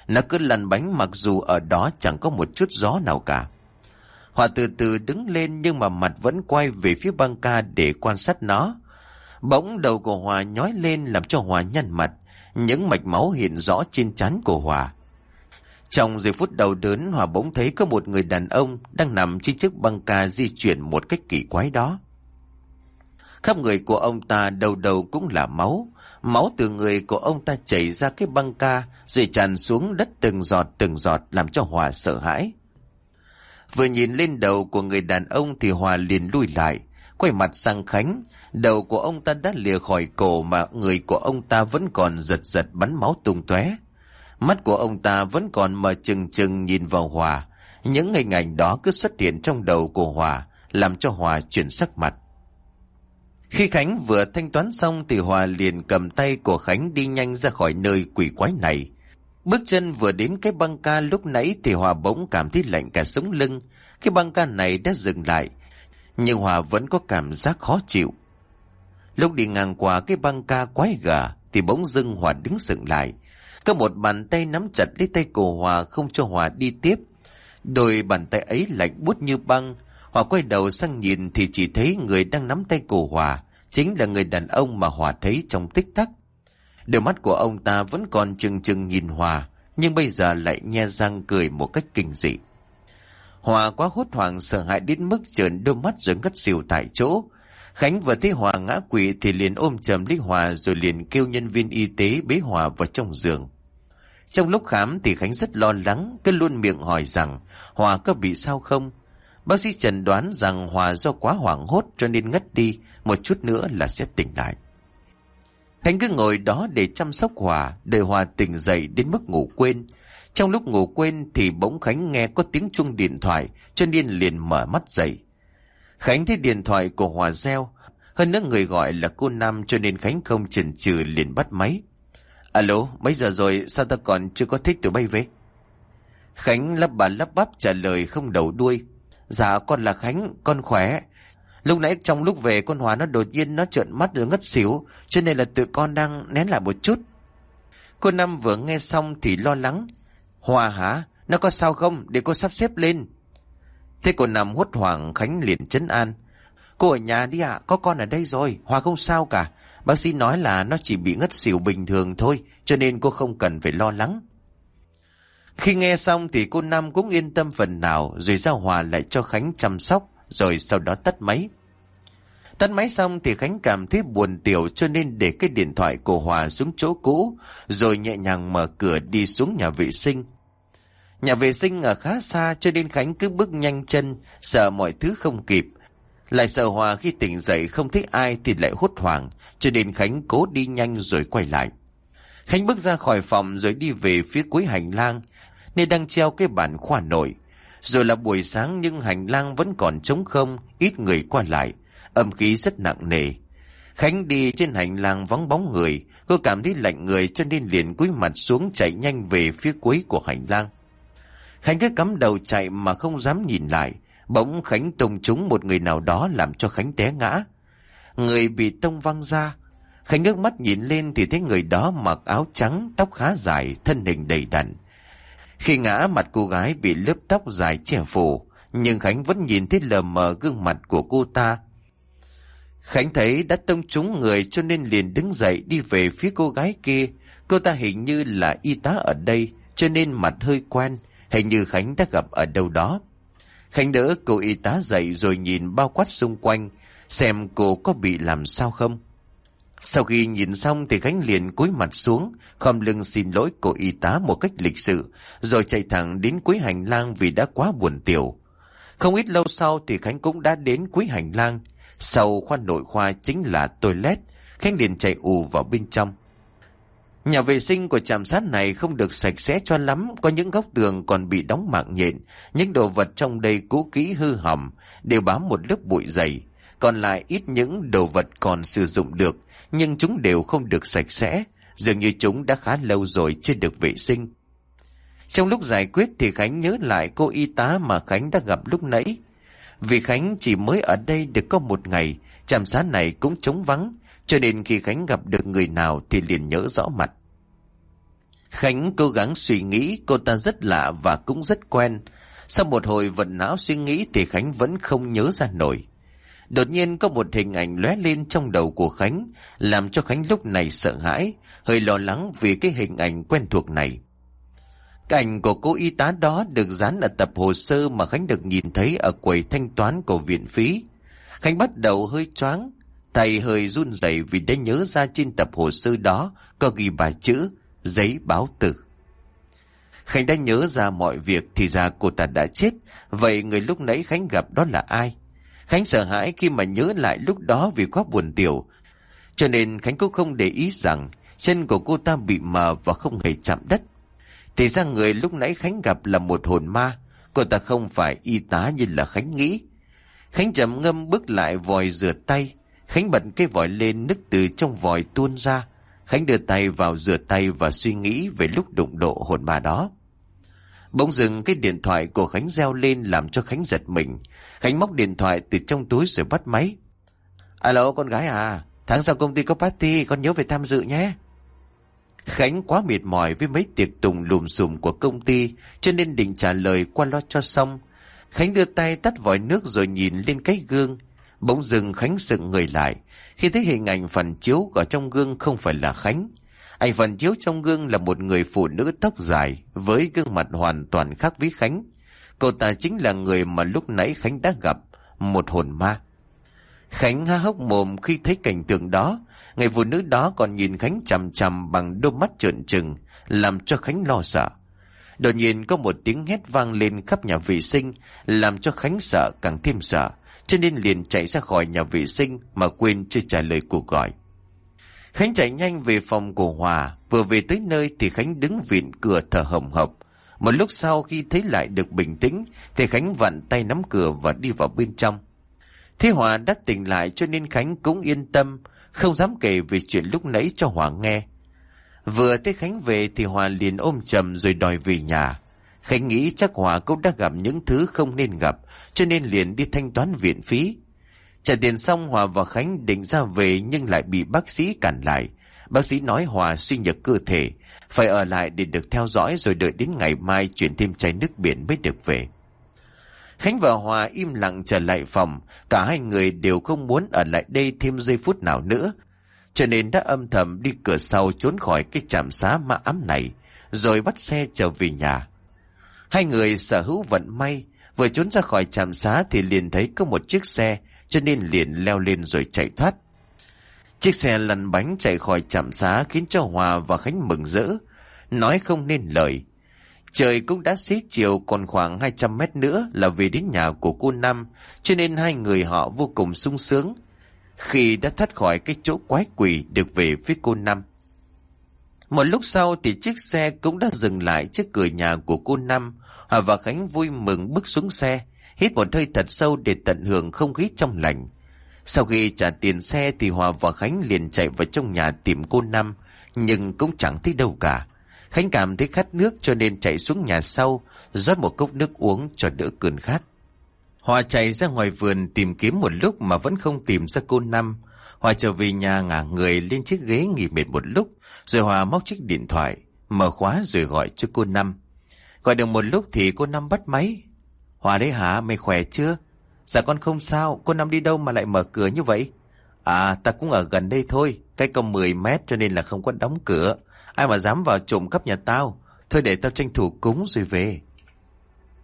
Nó cứ lăn bánh mặc dù ở đó chẳng có một chút gió nào cả. Hòa từ từ đứng lên nhưng mà mặt vẫn quay về phía băng ca để quan sát nó. Bỗng đầu của Hòa nhói lên làm cho Hòa nhăn mặt. Những mạch máu hiện rõ trên trán của Hòa. Trong giây phút đầu đớn, Hòa bỗng thấy có một người đàn ông đang nằm trên chiếc băng ca di chuyển một cách kỳ quái đó. Khắp người của ông ta đầu đầu cũng là máu. Máu từ người của ông ta chảy ra cái băng ca, rồi tràn xuống đất từng giọt từng giọt làm cho Hòa sợ hãi. Vừa nhìn lên đầu của người đàn ông thì Hòa liền lui lại, quay mặt sang Khánh. Đầu của ông ta đã lìa khỏi cổ mà người của ông ta vẫn còn giật giật bắn máu tung tóe. Mắt của ông ta vẫn còn mở chừng chừng nhìn vào Hòa. Những hình ảnh đó cứ xuất hiện trong đầu của Hòa, làm cho Hòa chuyển sắc mặt. Khi Khánh vừa thanh toán xong thì Hòa liền cầm tay của Khánh đi nhanh ra khỏi nơi quỷ quái này. Bước chân vừa đến cái băng ca lúc nãy thì Hòa bỗng cảm thấy lạnh cả sống lưng. Cái băng ca này đã dừng lại, nhưng Hòa vẫn có cảm giác khó chịu. Lúc đi ngang qua cái băng ca quái gà thì bỗng dưng Hòa đứng sững lại. Có một bàn tay nắm chặt lấy tay cổ Hòa không cho Hòa đi tiếp. Đôi bàn tay ấy lạnh bút như băng. Hòa quay đầu sang nhìn thì chỉ thấy người đang nắm tay cổ Hòa. Chính là người đàn ông mà Hòa thấy trong tích tắc. Đôi mắt của ông ta vẫn còn chừng chừng nhìn Hòa, nhưng bây giờ lại nhe răng cười một cách kinh dị. Hòa quá hốt hoảng sợ hãi đến mức trợn đôi mắt rồi ngất xỉu tại chỗ. Khánh vừa thấy Hòa ngã quỵ thì liền ôm chầm lấy Hòa rồi liền kêu nhân viên y tế bế Hòa vào trong giường. Trong lúc khám thì Khánh rất lo lắng, cứ luôn miệng hỏi rằng Hòa có bị sao không? Bác sĩ trần đoán rằng Hòa do quá hoảng hốt cho nên ngất đi, một chút nữa là sẽ tỉnh lại. Khánh cứ ngồi đó để chăm sóc Hòa, đợi Hòa tỉnh dậy đến mức ngủ quên. Trong lúc ngủ quên thì bỗng Khánh nghe có tiếng chuông điện thoại, cho nên liền mở mắt dậy. Khánh thấy điện thoại của Hòa reo, hơn nữa người gọi là cô Nam cho nên Khánh không chần chừ liền bắt máy. Alo, mấy giờ rồi, sao ta còn chưa có thích tụi bay về? Khánh lắp bà lắp bắp trả lời không đầu đuôi. Dạ con là Khánh, con khỏe, Lúc nãy trong lúc về con Hòa nó đột nhiên nó trợn mắt rồi ngất xỉu, cho nên là tụi con đang nén lại một chút. Cô Năm vừa nghe xong thì lo lắng. Hòa hả? Nó có sao không? Để cô sắp xếp lên. Thế cô Năm hốt hoảng Khánh liền chấn an. Cô ở nhà đi ạ, có con ở đây rồi, Hòa không sao cả. Bác sĩ nói là nó chỉ bị ngất xỉu bình thường thôi, cho nên cô không cần phải lo lắng. Khi nghe xong thì cô Năm cũng yên tâm phần nào rồi giao Hòa lại cho Khánh chăm sóc rồi sau đó tắt máy. Tắt máy xong thì Khánh cảm thấy buồn tiểu cho nên để cái điện thoại của Hòa xuống chỗ cũ, rồi nhẹ nhàng mở cửa đi xuống nhà vệ sinh. Nhà vệ sinh ở khá xa cho nên Khánh cứ bước nhanh chân, sợ mọi thứ không kịp. Lại sợ Hòa khi tỉnh dậy không thấy ai thì lại hốt hoảng, cho nên Khánh cố đi nhanh rồi quay lại. Khánh bước ra khỏi phòng rồi đi về phía cuối hành lang, nơi đang treo cái bản khoa nội. Rồi là buổi sáng nhưng hành lang vẫn còn trống không, ít người qua lại, âm khí rất nặng nề. Khánh đi trên hành lang vắng bóng người, cô cảm thấy lạnh người cho nên liền cúi mặt xuống chạy nhanh về phía cuối của hành lang. Khánh cứ cắm đầu chạy mà không dám nhìn lại. Bỗng Khánh tông trúng một người nào đó làm cho Khánh té ngã. Người bị tông văng ra. Khánh ngước mắt nhìn lên thì thấy người đó mặc áo trắng, tóc khá dài, thân hình đầy đặn. Khi ngã mặt cô gái bị lớp tóc dài che phủ, nhưng Khánh vẫn nhìn thấy lờ mờ gương mặt của cô ta. Khánh thấy đã tông trúng người cho nên liền đứng dậy đi về phía cô gái kia. Cô ta hình như là y tá ở đây, cho nên mặt hơi quen, hình như Khánh đã gặp ở đâu đó. Khánh đỡ cô y tá dậy rồi nhìn bao quát xung quanh, xem cô có bị làm sao không. Sau khi nhìn xong thì Khánh liền cúi mặt xuống, khom lưng xin lỗi cô y tá một cách lịch sự, rồi chạy thẳng đến cuối hành lang vì đã quá buồn tiểu. Không ít lâu sau thì Khánh cũng đã đến cuối hành lang. Sau khoa nội khoa chính là toilet, Khánh liền chạy ù vào bên trong. Nhà vệ sinh của trạm sát này không được sạch sẽ cho lắm, có những góc tường còn bị đóng mạng nhện, những đồ vật trong đây cũ kỹ hư hỏng, đều bám một lớp bụi dày. Còn lại ít những đồ vật còn sử dụng được, nhưng chúng đều không được sạch sẽ, dường như chúng đã khá lâu rồi chưa được vệ sinh. Trong lúc giải quyết thì Khánh nhớ lại cô y tá mà Khánh đã gặp lúc nãy. Vì Khánh chỉ mới ở đây được có một ngày, trạm xá này cũng trống vắng, cho nên khi Khánh gặp được người nào thì liền nhớ rõ mặt. Khánh cố gắng suy nghĩ cô ta rất lạ và cũng rất quen. Sau một hồi vận não suy nghĩ thì Khánh vẫn không nhớ ra nổi. Đột nhiên có một hình ảnh lóe lên trong đầu của Khánh, làm cho Khánh lúc này sợ hãi, hơi lo lắng vì cái hình ảnh quen thuộc này. Cảnh của cô y tá đó được dán ở tập hồ sơ mà Khánh được nhìn thấy ở quầy thanh toán của viện phí. Khánh bắt đầu hơi choáng, tay hơi run rẩy vì đã nhớ ra trên tập hồ sơ đó có ghi bài chữ giấy báo tử. Khánh đã nhớ ra mọi việc thì ra cô ta đã chết, vậy người lúc nãy Khánh gặp đó là ai? Khánh sợ hãi khi mà nhớ lại lúc đó vì quá buồn tiểu, cho nên Khánh cũng không để ý rằng chân của cô ta bị mờ và không hề chạm đất. Thì ra người lúc nãy Khánh gặp là một hồn ma, cô ta không phải y tá như là Khánh nghĩ. Khánh chậm ngâm bước lại vòi rửa tay, Khánh bật cái vòi lên nước từ trong vòi tuôn ra. Khánh đưa tay vào rửa tay và suy nghĩ về lúc đụng độ hồn ma đó. Bỗng dừng cái điện thoại của Khánh reo lên làm cho Khánh giật mình. Khánh móc điện thoại từ trong túi rồi bắt máy. Alo con gái à, tháng sau công ty có party, con nhớ về tham dự nhé. Khánh quá mệt mỏi với mấy tiệc tùng lùm xùm của công ty, cho nên định trả lời qua lo cho xong. Khánh đưa tay tắt vòi nước rồi nhìn lên cái gương. Bỗng dừng Khánh sững người lại, khi thấy hình ảnh phản chiếu ở trong gương không phải là Khánh. Ảnh phần chiếu trong gương là một người phụ nữ tóc dài, với gương mặt hoàn toàn khác với Khánh. Cô ta chính là người mà lúc nãy Khánh đã gặp, một hồn ma. Khánh há hốc mồm khi thấy cảnh tượng đó, người phụ nữ đó còn nhìn Khánh chằm chằm bằng đôi mắt trợn trừng, làm cho Khánh lo sợ. Đột nhiên có một tiếng hét vang lên khắp nhà vệ sinh, làm cho Khánh sợ càng thêm sợ, cho nên liền chạy ra khỏi nhà vệ sinh mà quên chưa trả lời cuộc gọi. Khánh chạy nhanh về phòng của Hòa, vừa về tới nơi thì Khánh đứng viện cửa thở hồng hộc. Một lúc sau khi thấy lại được bình tĩnh, thì Khánh vặn tay nắm cửa và đi vào bên trong. Thế Hòa đã tỉnh lại cho nên Khánh cũng yên tâm, không dám kể về chuyện lúc nãy cho Hòa nghe. Vừa thấy Khánh về thì Hòa liền ôm chầm rồi đòi về nhà. Khánh nghĩ chắc Hòa cũng đã gặp những thứ không nên gặp, cho nên liền đi thanh toán viện phí. Trả tiền xong Hòa và Khánh định ra về nhưng lại bị bác sĩ cản lại. Bác sĩ nói Hòa suy nhược cơ thể, phải ở lại để được theo dõi rồi đợi đến ngày mai chuyển thêm chai nước biển mới được về. Khánh và Hòa im lặng trở lại phòng, cả hai người đều không muốn ở lại đây thêm giây phút nào nữa. Cho nên đã âm thầm đi cửa sau trốn khỏi cái trạm xá ma ám này, rồi bắt xe trở về nhà. Hai người sở hữu vận may, vừa trốn ra khỏi trạm xá thì liền thấy có một chiếc xe, cho nên liền leo lên rồi chạy thoát. Chiếc xe lăn bánh chạy khỏi trạm xá khiến cho Hòa và Khánh mừng rỡ, nói không nên lời. Trời cũng đã xế chiều còn khoảng 200 mét nữa là về đến nhà của cô Năm, cho nên hai người họ vô cùng sung sướng. Khi đã thoát khỏi cái chỗ quái quỷ được về phía cô Năm. Một lúc sau thì chiếc xe cũng đã dừng lại trước cửa nhà của cô Năm. Hòa và Khánh vui mừng bước xuống xe, hít một hơi thật sâu để tận hưởng không khí trong lành. Sau khi trả tiền xe thì Hòa và Khánh liền chạy vào trong nhà tìm cô Năm, nhưng cũng chẳng thấy đâu cả. Khánh cảm thấy khát nước cho nên chạy xuống nhà sau, rót một cốc nước uống cho đỡ cơn khát. Hòa chạy ra ngoài vườn tìm kiếm một lúc mà vẫn không tìm ra cô Năm. Hòa trở về nhà ngả người lên chiếc ghế nghỉ mệt một lúc, rồi Hòa móc chiếc điện thoại, mở khóa rồi gọi cho cô Năm. Gọi được một lúc thì cô Năm bắt máy. Hòa đấy hả, mày khỏe chưa? Dạ con không sao, cô Năm đi đâu mà lại mở cửa như vậy? À, ta cũng ở gần đây thôi, cách công 10 mét cho nên là không có đóng cửa. Ai mà dám vào trộm cắp nhà tao, thôi để tao tranh thủ cúng rồi về.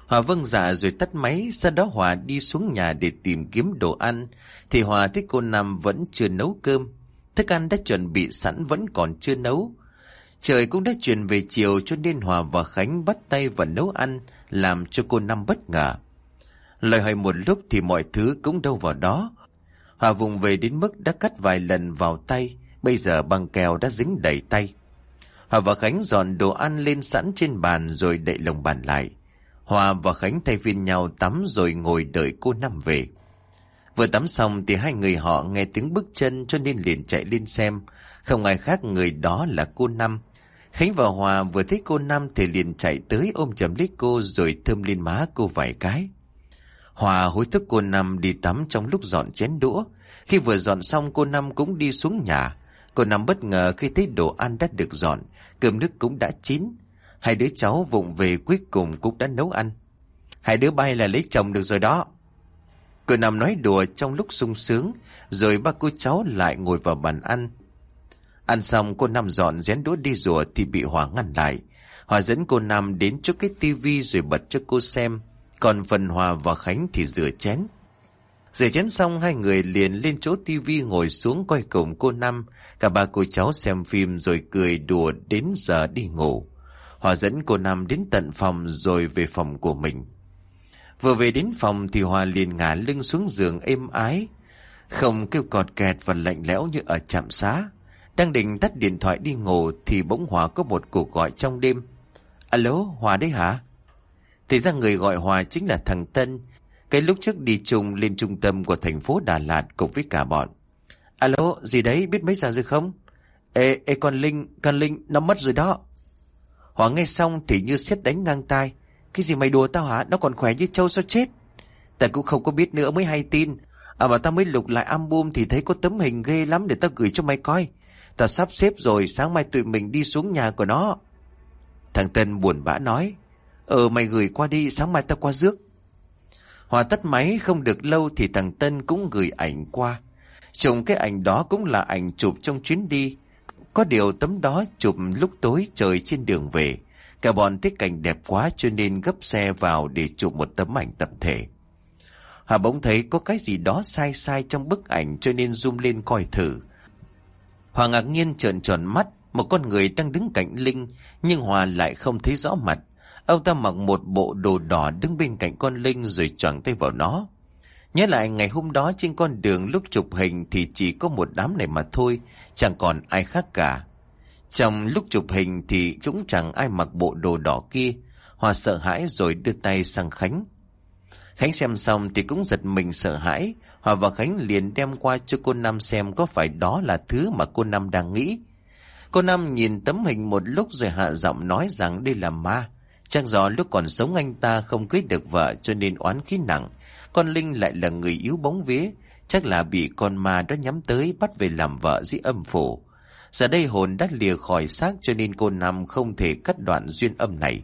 Hòa vâng dạ rồi tắt máy, sau đó Hòa đi xuống nhà để tìm kiếm đồ ăn, thì Hòa thấy cô Nam vẫn chưa nấu cơm. Thức ăn đã chuẩn bị sẵn vẫn còn chưa nấu. Trời cũng đã chuyển về chiều cho nên Hòa và Khánh bắt tay vào nấu ăn, làm cho cô Năm bất ngờ. Lời hỏi một lúc thì mọi thứ cũng đâu vào đó. Hòa vùng về đến mức đã cắt vài lần vào tay, bây giờ băng keo đã dính đầy tay. Hòa và Khánh dọn đồ ăn lên sẵn trên bàn rồi đậy lồng bàn lại. Hòa và Khánh thay phiên nhau tắm rồi ngồi đợi cô Năm về. Vừa tắm xong thì hai người họ nghe tiếng bước chân cho nên liền chạy lên xem. Không ai khác người đó là cô Năm. Khánh và Hòa vừa thấy cô Năm thì liền chạy tới ôm chầm lấy cô rồi thơm lên má cô vài cái. Hòa hối thức cô Năm đi tắm trong lúc dọn chén đũa. Khi vừa dọn xong cô Năm cũng đi xuống nhà. Cô Năm bất ngờ khi thấy đồ ăn đã được dọn, cơm nước cũng đã chín. Hai đứa cháu vụng về cuối cùng cũng đã nấu ăn. Hai đứa bay là lấy chồng được rồi đó. Cô Năm nói đùa trong lúc sung sướng, rồi ba cô cháu lại ngồi vào bàn ăn. Ăn xong, cô Năm dọn rén đũa đi rùa thì bị Hòa ngăn lại. Hòa dẫn cô Năm đến trước cái tivi rồi bật cho cô xem. Còn phần Hòa và Khánh thì rửa chén. Rửa chén xong, hai người liền lên chỗ tivi ngồi xuống coi cùng cô Năm. Cả ba cô cháu xem phim rồi cười đùa đến giờ đi ngủ. Hòa dẫn cô Năm đến tận phòng rồi về phòng của mình. Vừa về đến phòng thì Hòa liền ngả lưng xuống giường êm ái. Không kêu cọt kẹt và lạnh lẽo như ở trạm xá. Đang định tắt điện thoại đi ngủ thì bỗng Hòa có một cuộc gọi trong đêm. Alo, Hòa đấy hả? Thì ra người gọi Hòa chính là thằng Tân. Cái lúc trước đi chung lên trung tâm của thành phố Đà Lạt cùng với cả bọn. Alo, gì đấy, biết mấy giờ rồi không? Ê, ê con Linh, con Linh, nó mất rồi đó. Hòa nghe xong thì như xét đánh ngang tai. Cái gì mày đùa tao hả? Nó còn khỏe như trâu sao chết? Ta cũng không có biết nữa mới hay tin. À mà tao mới lục lại album thì thấy có tấm hình ghê lắm để tao gửi cho mày coi ta sắp xếp rồi sáng mai tụi mình đi xuống nhà của nó. Thằng Tân buồn bã nói. Ờ mày gửi qua đi, sáng mai ta qua rước. Hòa tắt máy, không được lâu thì thằng Tân cũng gửi ảnh qua. Trùng cái ảnh đó cũng là ảnh chụp trong chuyến đi. Có điều tấm đó chụp lúc tối trời trên đường về. Cả bọn thấy cảnh đẹp quá cho nên gấp xe vào để chụp một tấm ảnh tập thể. Hòa bỗng thấy có cái gì đó sai sai trong bức ảnh cho nên zoom lên coi thử. Hòa ngạc nhiên trợn tròn mắt, một con người đang đứng cạnh Linh, nhưng Hòa lại không thấy rõ mặt. Ông ta mặc một bộ đồ đỏ đứng bên cạnh con Linh rồi choàng tay vào nó. Nhớ lại ngày hôm đó trên con đường lúc chụp hình thì chỉ có một đám này mà thôi, chẳng còn ai khác cả. Trong lúc chụp hình thì cũng chẳng ai mặc bộ đồ đỏ kia. Hòa sợ hãi rồi đưa tay sang Khánh. Khánh xem xong thì cũng giật mình sợ hãi. Hòa và Khánh liền đem qua cho cô Năm xem có phải đó là thứ mà cô Năm đang nghĩ. Cô Năm nhìn tấm hình một lúc rồi hạ giọng nói rằng đây là ma. Chắc do lúc còn sống anh ta không cưới được vợ cho nên oán khí nặng. Con Linh lại là người yếu bóng vía. Chắc là bị con ma đó nhắm tới bắt về làm vợ dưới âm phủ. Giờ đây hồn đã lìa khỏi xác cho nên cô Năm không thể cắt đoạn duyên âm này.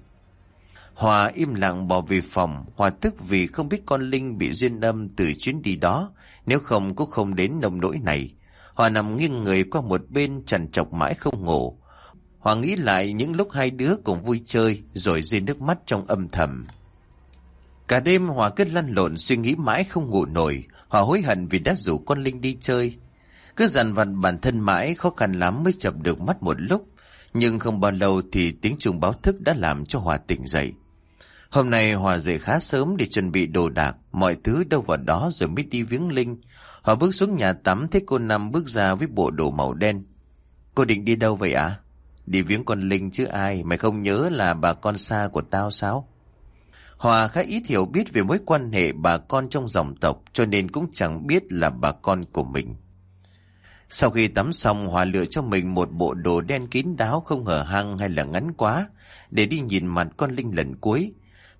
Hòa im lặng bỏ về phòng, Hòa tức vì không biết con Linh bị duyên âm từ chuyến đi đó, nếu không cũng không đến nông nỗi này. Hòa nằm nghiêng người qua một bên chằn chọc mãi không ngủ. Hòa nghĩ lại những lúc hai đứa cùng vui chơi rồi rơi nước mắt trong âm thầm. Cả đêm Hòa cứ lăn lộn suy nghĩ mãi không ngủ nổi, Hòa hối hận vì đã rủ con Linh đi chơi. Cứ dằn vặt bản thân mãi khó khăn lắm mới chập được mắt một lúc. Nhưng không bao lâu thì tiếng chuông báo thức đã làm cho Hòa tỉnh dậy. Hôm nay Hòa dậy khá sớm để chuẩn bị đồ đạc, mọi thứ đâu vào đó rồi mới đi viếng Linh. Hòa bước xuống nhà tắm thấy cô Năm bước ra với bộ đồ màu đen. Cô định đi đâu vậy ạ? À? Đi viếng con Linh chứ ai, mày không nhớ là bà con xa của tao sao? Hòa khá ít hiểu biết về mối quan hệ bà con trong dòng tộc cho nên cũng chẳng biết là bà con của mình. Sau khi tắm xong Hòa lựa cho mình một bộ đồ đen kín đáo không hở hang hay là ngắn quá để đi nhìn mặt con Linh lần cuối.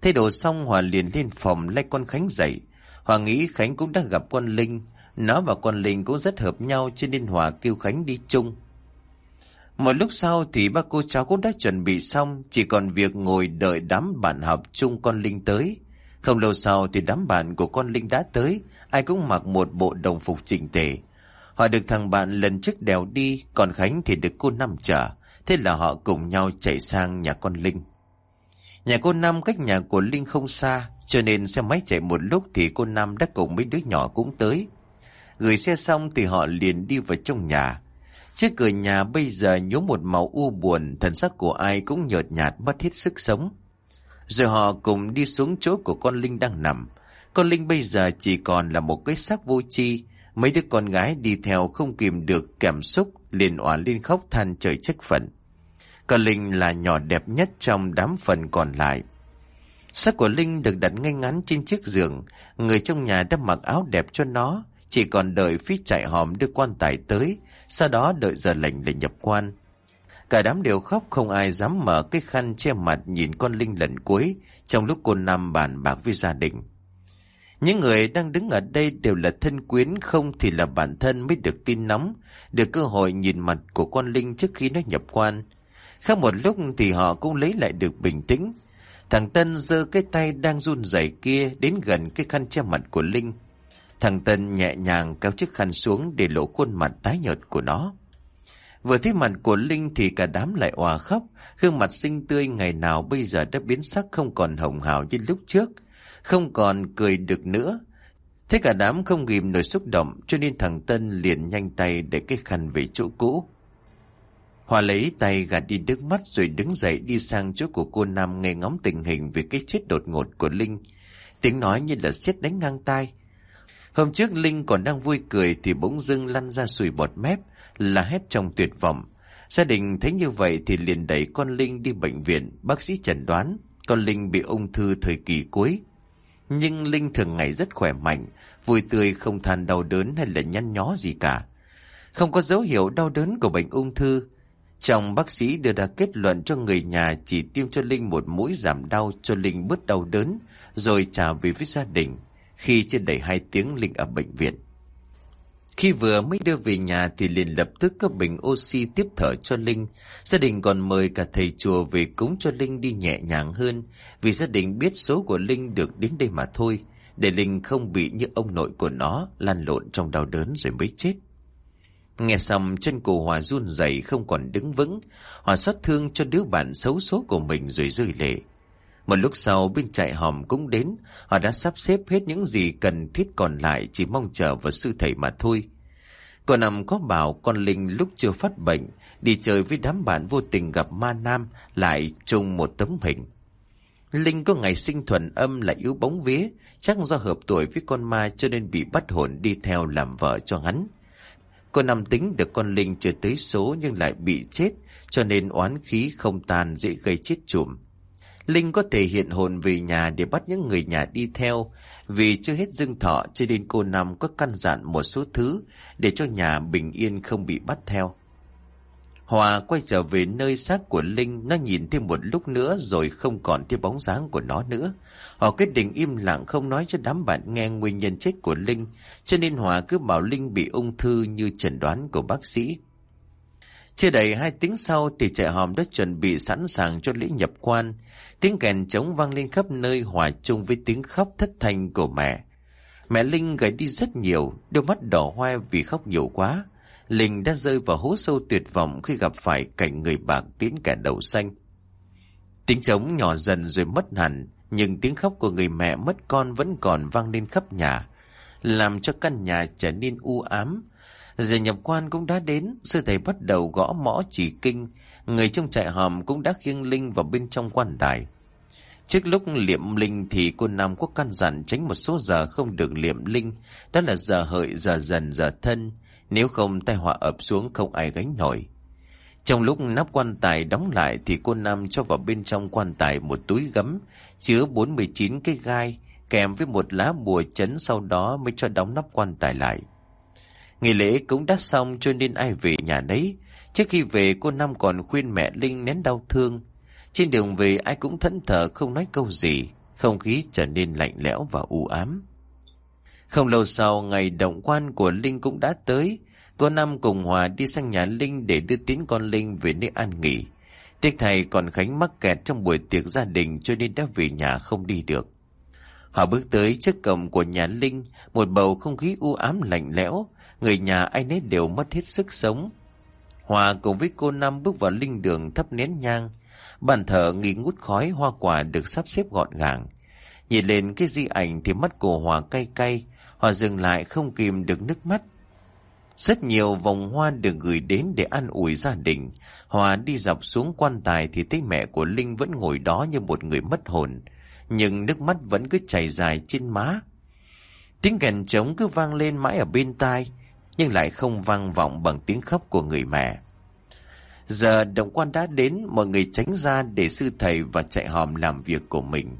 Thay đồ xong Hòa liền lên phòng lấy con Khánh dậy. Hòa nghĩ Khánh cũng đã gặp con Linh. Nó và con Linh cũng rất hợp nhau cho nên Hòa kêu Khánh đi chung. Một lúc sau thì ba cô cháu cũng đã chuẩn bị xong, chỉ còn việc ngồi đợi đám bạn học chung con Linh tới. Không lâu sau thì đám bạn của con Linh đã tới, ai cũng mặc một bộ đồng phục chỉnh tề. Họ được thằng bạn lần trước đèo đi, còn Khánh thì được cô Năm chở. Thế là họ cùng nhau chạy sang nhà con Linh. Nhà cô Nam cách nhà của Linh không xa, cho nên xe máy chạy một lúc thì cô Nam đã cùng mấy đứa nhỏ cũng tới. Gửi xe xong thì họ liền đi vào trong nhà. chiếc cửa nhà bây giờ nhố một màu u buồn, thần sắc của ai cũng nhợt nhạt mất hết sức sống. Rồi họ cùng đi xuống chỗ của con Linh đang nằm. Con Linh bây giờ chỉ còn là một cái xác vô tri Mấy đứa con gái đi theo không kìm được cảm xúc, liền oán lên khóc than trời trách phận. Con Linh là nhỏ đẹp nhất trong đám phần còn lại. Xác của Linh được đặt ngay ngắn trên chiếc giường. Người trong nhà đã mặc áo đẹp cho nó, chỉ còn đợi phía chạy hòm đưa quan tài tới, sau đó đợi giờ lệnh để nhập quan. Cả đám đều khóc không ai dám mở cái khăn che mặt nhìn con Linh lần cuối trong lúc cô Nam bàn bạc với gia đình. Những người đang đứng ở đây đều là thân quyến không thì là bản thân mới được tin nóng, được cơ hội nhìn mặt của con Linh trước khi nó nhập quan. Khác một lúc thì họ cũng lấy lại được bình tĩnh. Thằng Tân giơ cái tay đang run rẩy kia đến gần cái khăn che mặt của Linh. Thằng Tân nhẹ nhàng kéo chiếc khăn xuống để lộ khuôn mặt tái nhợt của nó. Vừa thấy mặt của Linh thì cả đám lại òa khóc, gương mặt xinh tươi ngày nào bây giờ đã biến sắc không còn hồng hào như lúc trước, không còn cười được nữa. Thế cả đám không ghim nổi xúc động cho nên thằng Tân liền nhanh tay để cái khăn về chỗ cũ. Hòa lấy tay gạt đi nước mắt rồi đứng dậy đi sang chỗ của cô Nam nghe ngóng tình hình về cái chết đột ngột của Linh. Tiếng nói như là xiết đánh ngang tai. Hôm trước Linh còn đang vui cười thì bỗng dưng lăn ra sùi bọt mép, là hét trong tuyệt vọng. Gia đình thấy như vậy thì liền đẩy con Linh đi bệnh viện, bác sĩ chẩn đoán con Linh bị ung thư thời kỳ cuối. Nhưng Linh thường ngày rất khỏe mạnh, vui tươi không than đau đớn hay là nhăn nhó gì cả. Không có dấu hiệu đau đớn của bệnh ung thư. Chồng bác sĩ đưa ra kết luận cho người nhà chỉ tiêm cho Linh một mũi giảm đau cho Linh bớt đau đớn, rồi trả về với gia đình. Khi chưa đầy hai tiếng Linh ở bệnh viện. Khi vừa mới đưa về nhà thì liền lập tức có bình oxy tiếp thở cho Linh. Gia đình còn mời cả thầy chùa về cúng cho Linh đi nhẹ nhàng hơn, vì gia đình biết số của Linh được đến đây mà thôi, để Linh không bị như ông nội của nó lăn lộn trong đau đớn rồi mới chết. Nghe xong chân cổ Hòa run rẩy không còn đứng vững, Hòa xót thương cho đứa bạn xấu số của mình rồi rơi lệ. Một lúc sau bên chạy hòm cũng đến, họ đã sắp xếp hết những gì cần thiết còn lại chỉ mong chờ vào sư thầy mà thôi. còn nằm có bảo con Linh lúc chưa phát bệnh, đi chơi với đám bạn vô tình gặp ma nam lại chung một tấm hình. Linh có ngày sinh thuần âm lại yếu bóng vía, chắc do hợp tuổi với con ma cho nên bị bắt hồn đi theo làm vợ cho hắn. Cô nằm tính được con Linh chưa tới số nhưng lại bị chết, cho nên oán khí không tàn dễ gây chết chùm. Linh có thể hiện hồn về nhà để bắt những người nhà đi theo, vì chưa hết dưng thọ cho nên cô Năm có căn dặn một số thứ để cho nhà bình yên không bị bắt theo. Hòa quay trở về nơi xác của Linh, nó nhìn thêm một lúc nữa rồi không còn thấy bóng dáng của nó nữa. Họ quyết định im lặng không nói cho đám bạn nghe nguyên nhân chết của Linh, cho nên Hòa cứ bảo Linh bị ung thư như chẩn đoán của bác sĩ. Chưa đầy hai tiếng sau thì trại hòm đã chuẩn bị sẵn sàng cho lễ nhập quan. Tiếng kèn trống vang lên khắp nơi hòa chung với tiếng khóc thất thanh của mẹ. Mẹ Linh gầy đi rất nhiều, đôi mắt đỏ hoe vì khóc nhiều quá. Linh đã rơi vào hố sâu tuyệt vọng khi gặp phải cảnh người bạc tiến cả đầu xanh. Tiếng trống nhỏ dần rồi mất hẳn, nhưng tiếng khóc của người mẹ mất con vẫn còn vang lên khắp nhà, làm cho căn nhà trở nên u ám, Giờ nhập quan cũng đã đến, sư thầy bắt đầu gõ mõ chỉ kinh, người trong trại hòm cũng đã khiêng linh vào bên trong quan tài. Trước lúc liệm linh thì cô Nam có căn dặn tránh một số giờ không được liệm linh, đó là giờ hợi, giờ dần, giờ thân, nếu không tai họa ập xuống không ai gánh nổi. Trong lúc nắp quan tài đóng lại thì cô Nam cho vào bên trong quan tài một túi gấm, chứa 49 cái gai, kèm với một lá bùa chấn sau đó mới cho đóng nắp quan tài lại. Ngày lễ cũng đã xong cho nên ai về nhà đấy. Trước khi về cô Nam còn khuyên mẹ Linh nén đau thương. Trên đường về ai cũng thẫn thờ không nói câu gì. không khí trở nên lạnh lẽo và u ám. Không lâu sau, ngày động quan của Linh cũng đã tới. Cô Năm cùng Hòa đi sang nhà Linh để đưa tín con Linh về nơi an nghỉ. Tiếc thầy còn Khánh mắc kẹt trong buổi tiệc gia đình cho nên đã về nhà không đi được. Họ bước tới trước cổng của nhà Linh, một bầu không khí u ám lạnh lẽo, người nhà ai nấy đều mất hết sức sống. Hòa cùng với cô Năm bước vào linh đường thắp nén nhang, bàn thờ nghi ngút khói hoa quả được sắp xếp gọn gàng. Nhìn lên cái di ảnh thì mắt của Hòa cay cay, Hòa dừng lại không kìm được nước mắt. Rất nhiều vòng hoa được gửi đến để an ủi gia đình. Hòa đi dọc xuống quan tài thì thấy mẹ của Linh vẫn ngồi đó như một người mất hồn. Nhưng nước mắt vẫn cứ chảy dài trên má. Tiếng kèn trống cứ vang lên mãi ở bên tai, nhưng lại không vang vọng bằng tiếng khóc của người mẹ. Giờ động quan đã đến, mọi người tránh ra để sư thầy và chạy hòm làm việc của mình.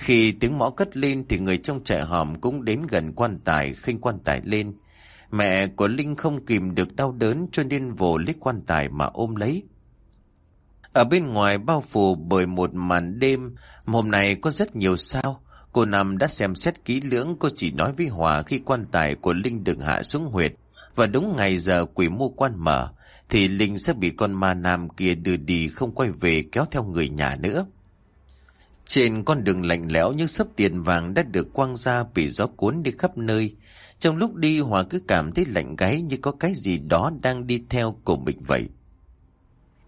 Khi tiếng mõ cất lên thì người trong trại hòm cũng đến gần quan tài, khinh quan tài lên. Mẹ của Linh không kìm được đau đớn cho nên vồ lấy quan tài mà ôm lấy. Ở bên ngoài bao phủ bởi một màn đêm, hôm nay có rất nhiều sao. Cô Năm đã xem xét kỹ lưỡng, cô chỉ nói với Hòa khi quan tài của Linh được hạ xuống huyệt. Và đúng ngày giờ quỷ mô quan mở, thì Linh sẽ bị con ma nam kia đưa đi không quay về kéo theo người nhà nữa. Trên con đường lạnh lẽo, những sấp tiền vàng đã được quăng ra bị gió cuốn đi khắp nơi. Trong lúc đi, Hòa cứ cảm thấy lạnh gáy như có cái gì đó đang đi theo cùng mình vậy.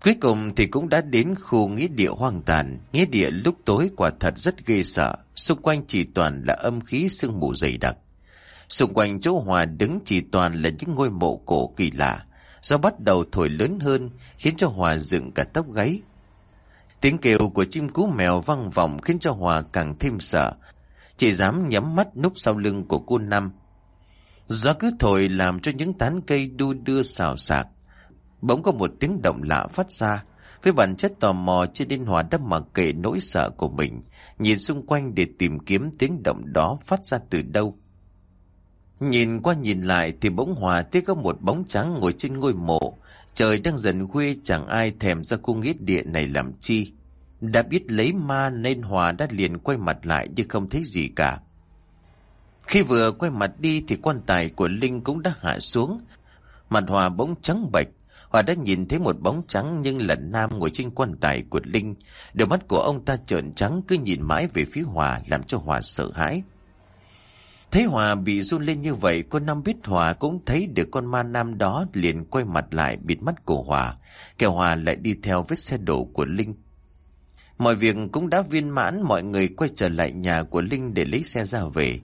Cuối cùng thì cũng đã đến khu nghĩa địa hoang tàn. Nghĩa địa lúc tối quả thật rất ghê sợ. Xung quanh chỉ toàn là âm khí sương mù dày đặc. Xung quanh chỗ Hòa đứng chỉ toàn là những ngôi mộ cổ kỳ lạ. Do bắt đầu thổi lớn hơn, khiến cho Hòa dựng cả tóc gáy. Tiếng kêu của chim cú mèo vang vọng khiến cho Hòa càng thêm sợ. Chỉ dám nhắm mắt núp sau lưng của cô Năm. Gió cứ thổi làm cho những tán cây đu đưa xào xạc. Bỗng có một tiếng động lạ phát ra. Với bản chất tò mò trên đinh Hòa đã mặc kệ nỗi sợ của mình. Nhìn xung quanh để tìm kiếm tiếng động đó phát ra từ đâu. Nhìn qua nhìn lại thì bỗng Hòa thấy có một bóng trắng ngồi trên ngôi mộ. Trời đang dần khuya, chẳng ai thèm ra khu nghĩa địa này làm chi. Đã biết lấy ma nên Hòa đã liền quay mặt lại chứ không thấy gì cả. Khi vừa quay mặt đi thì quan tài của Linh cũng đã hạ xuống. Mặt Hòa bỗng trắng bệch. Hòa đã nhìn thấy một bóng trắng nhưng là Nam ngồi trên quan tài của Linh. Đôi mắt của ông ta trợn trắng, cứ nhìn mãi về phía Hòa làm cho Hòa sợ hãi. Thấy Hòa bị run lên như vậy, cô Năm biết Hòa cũng thấy được con ma nam đó liền quay mặt lại bịt mắt của Hòa, kẻo Hòa lại đi theo vết xe đổ của Linh. Mọi việc cũng đã viên mãn, mọi người quay trở lại nhà của Linh để lấy xe ra về.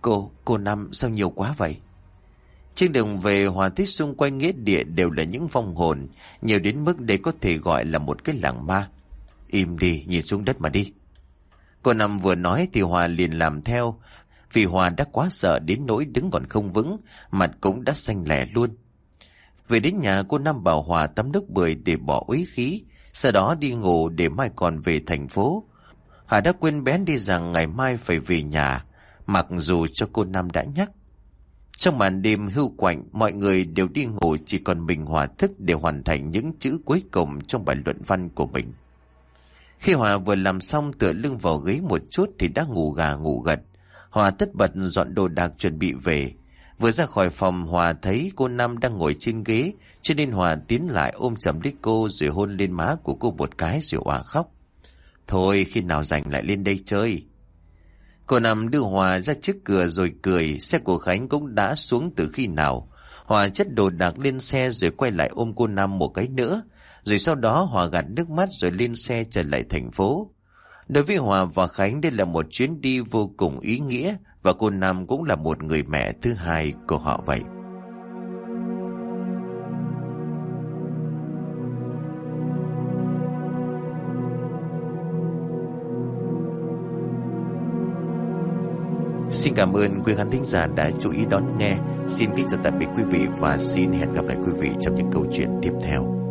Cô, cô Năm sao nhiều quá vậy? Trên đường về hòa thích xung quanh nghĩa địa đều là những vong hồn, nhiều đến mức để có thể gọi là một cái làng ma. Im đi, nhìn xuống đất mà đi. Cô Năm vừa nói thì Hòa liền làm theo, vì Hòa đã quá sợ đến nỗi đứng còn không vững, mặt cũng đã xanh lẻ luôn. Về đến nhà cô Năm bảo Hòa tắm nước bưởi để bỏ uế khí, sau đó đi ngủ để mai còn về thành phố. Hà đã quên bén đi rằng ngày mai phải về nhà, mặc dù cho cô Năm đã nhắc. Trong màn đêm hưu quạnh, mọi người đều đi ngủ chỉ còn mình Hòa thức để hoàn thành những chữ cuối cùng trong bài luận văn của mình. Khi Hòa vừa làm xong tựa lưng vào ghế một chút thì đã ngủ gà ngủ gật. Hòa tất bật dọn đồ đạc chuẩn bị về. Vừa ra khỏi phòng Hòa thấy cô Nam đang ngồi trên ghế, cho nên Hòa tiến lại ôm chầm lấy cô rồi hôn lên má của cô một cái rồi Hòa khóc. Thôi khi nào rảnh lại lên đây chơi. Cô Nam đưa Hòa ra trước cửa rồi cười, xe của Khánh cũng đã xuống từ khi nào. Hòa chất đồ đạc lên xe rồi quay lại ôm cô Nam một cái nữa. Rồi sau đó Hòa gạt nước mắt rồi lên xe trở lại thành phố. Đối với Hòa và Khánh, đây là một chuyến đi vô cùng ý nghĩa và cô Nam cũng là một người mẹ thứ hai của họ vậy. Xin cảm ơn quý khán thính giả đã chú ý đón nghe. Xin kính chào tạm biệt quý vị và xin hẹn gặp lại quý vị trong những câu chuyện tiếp theo.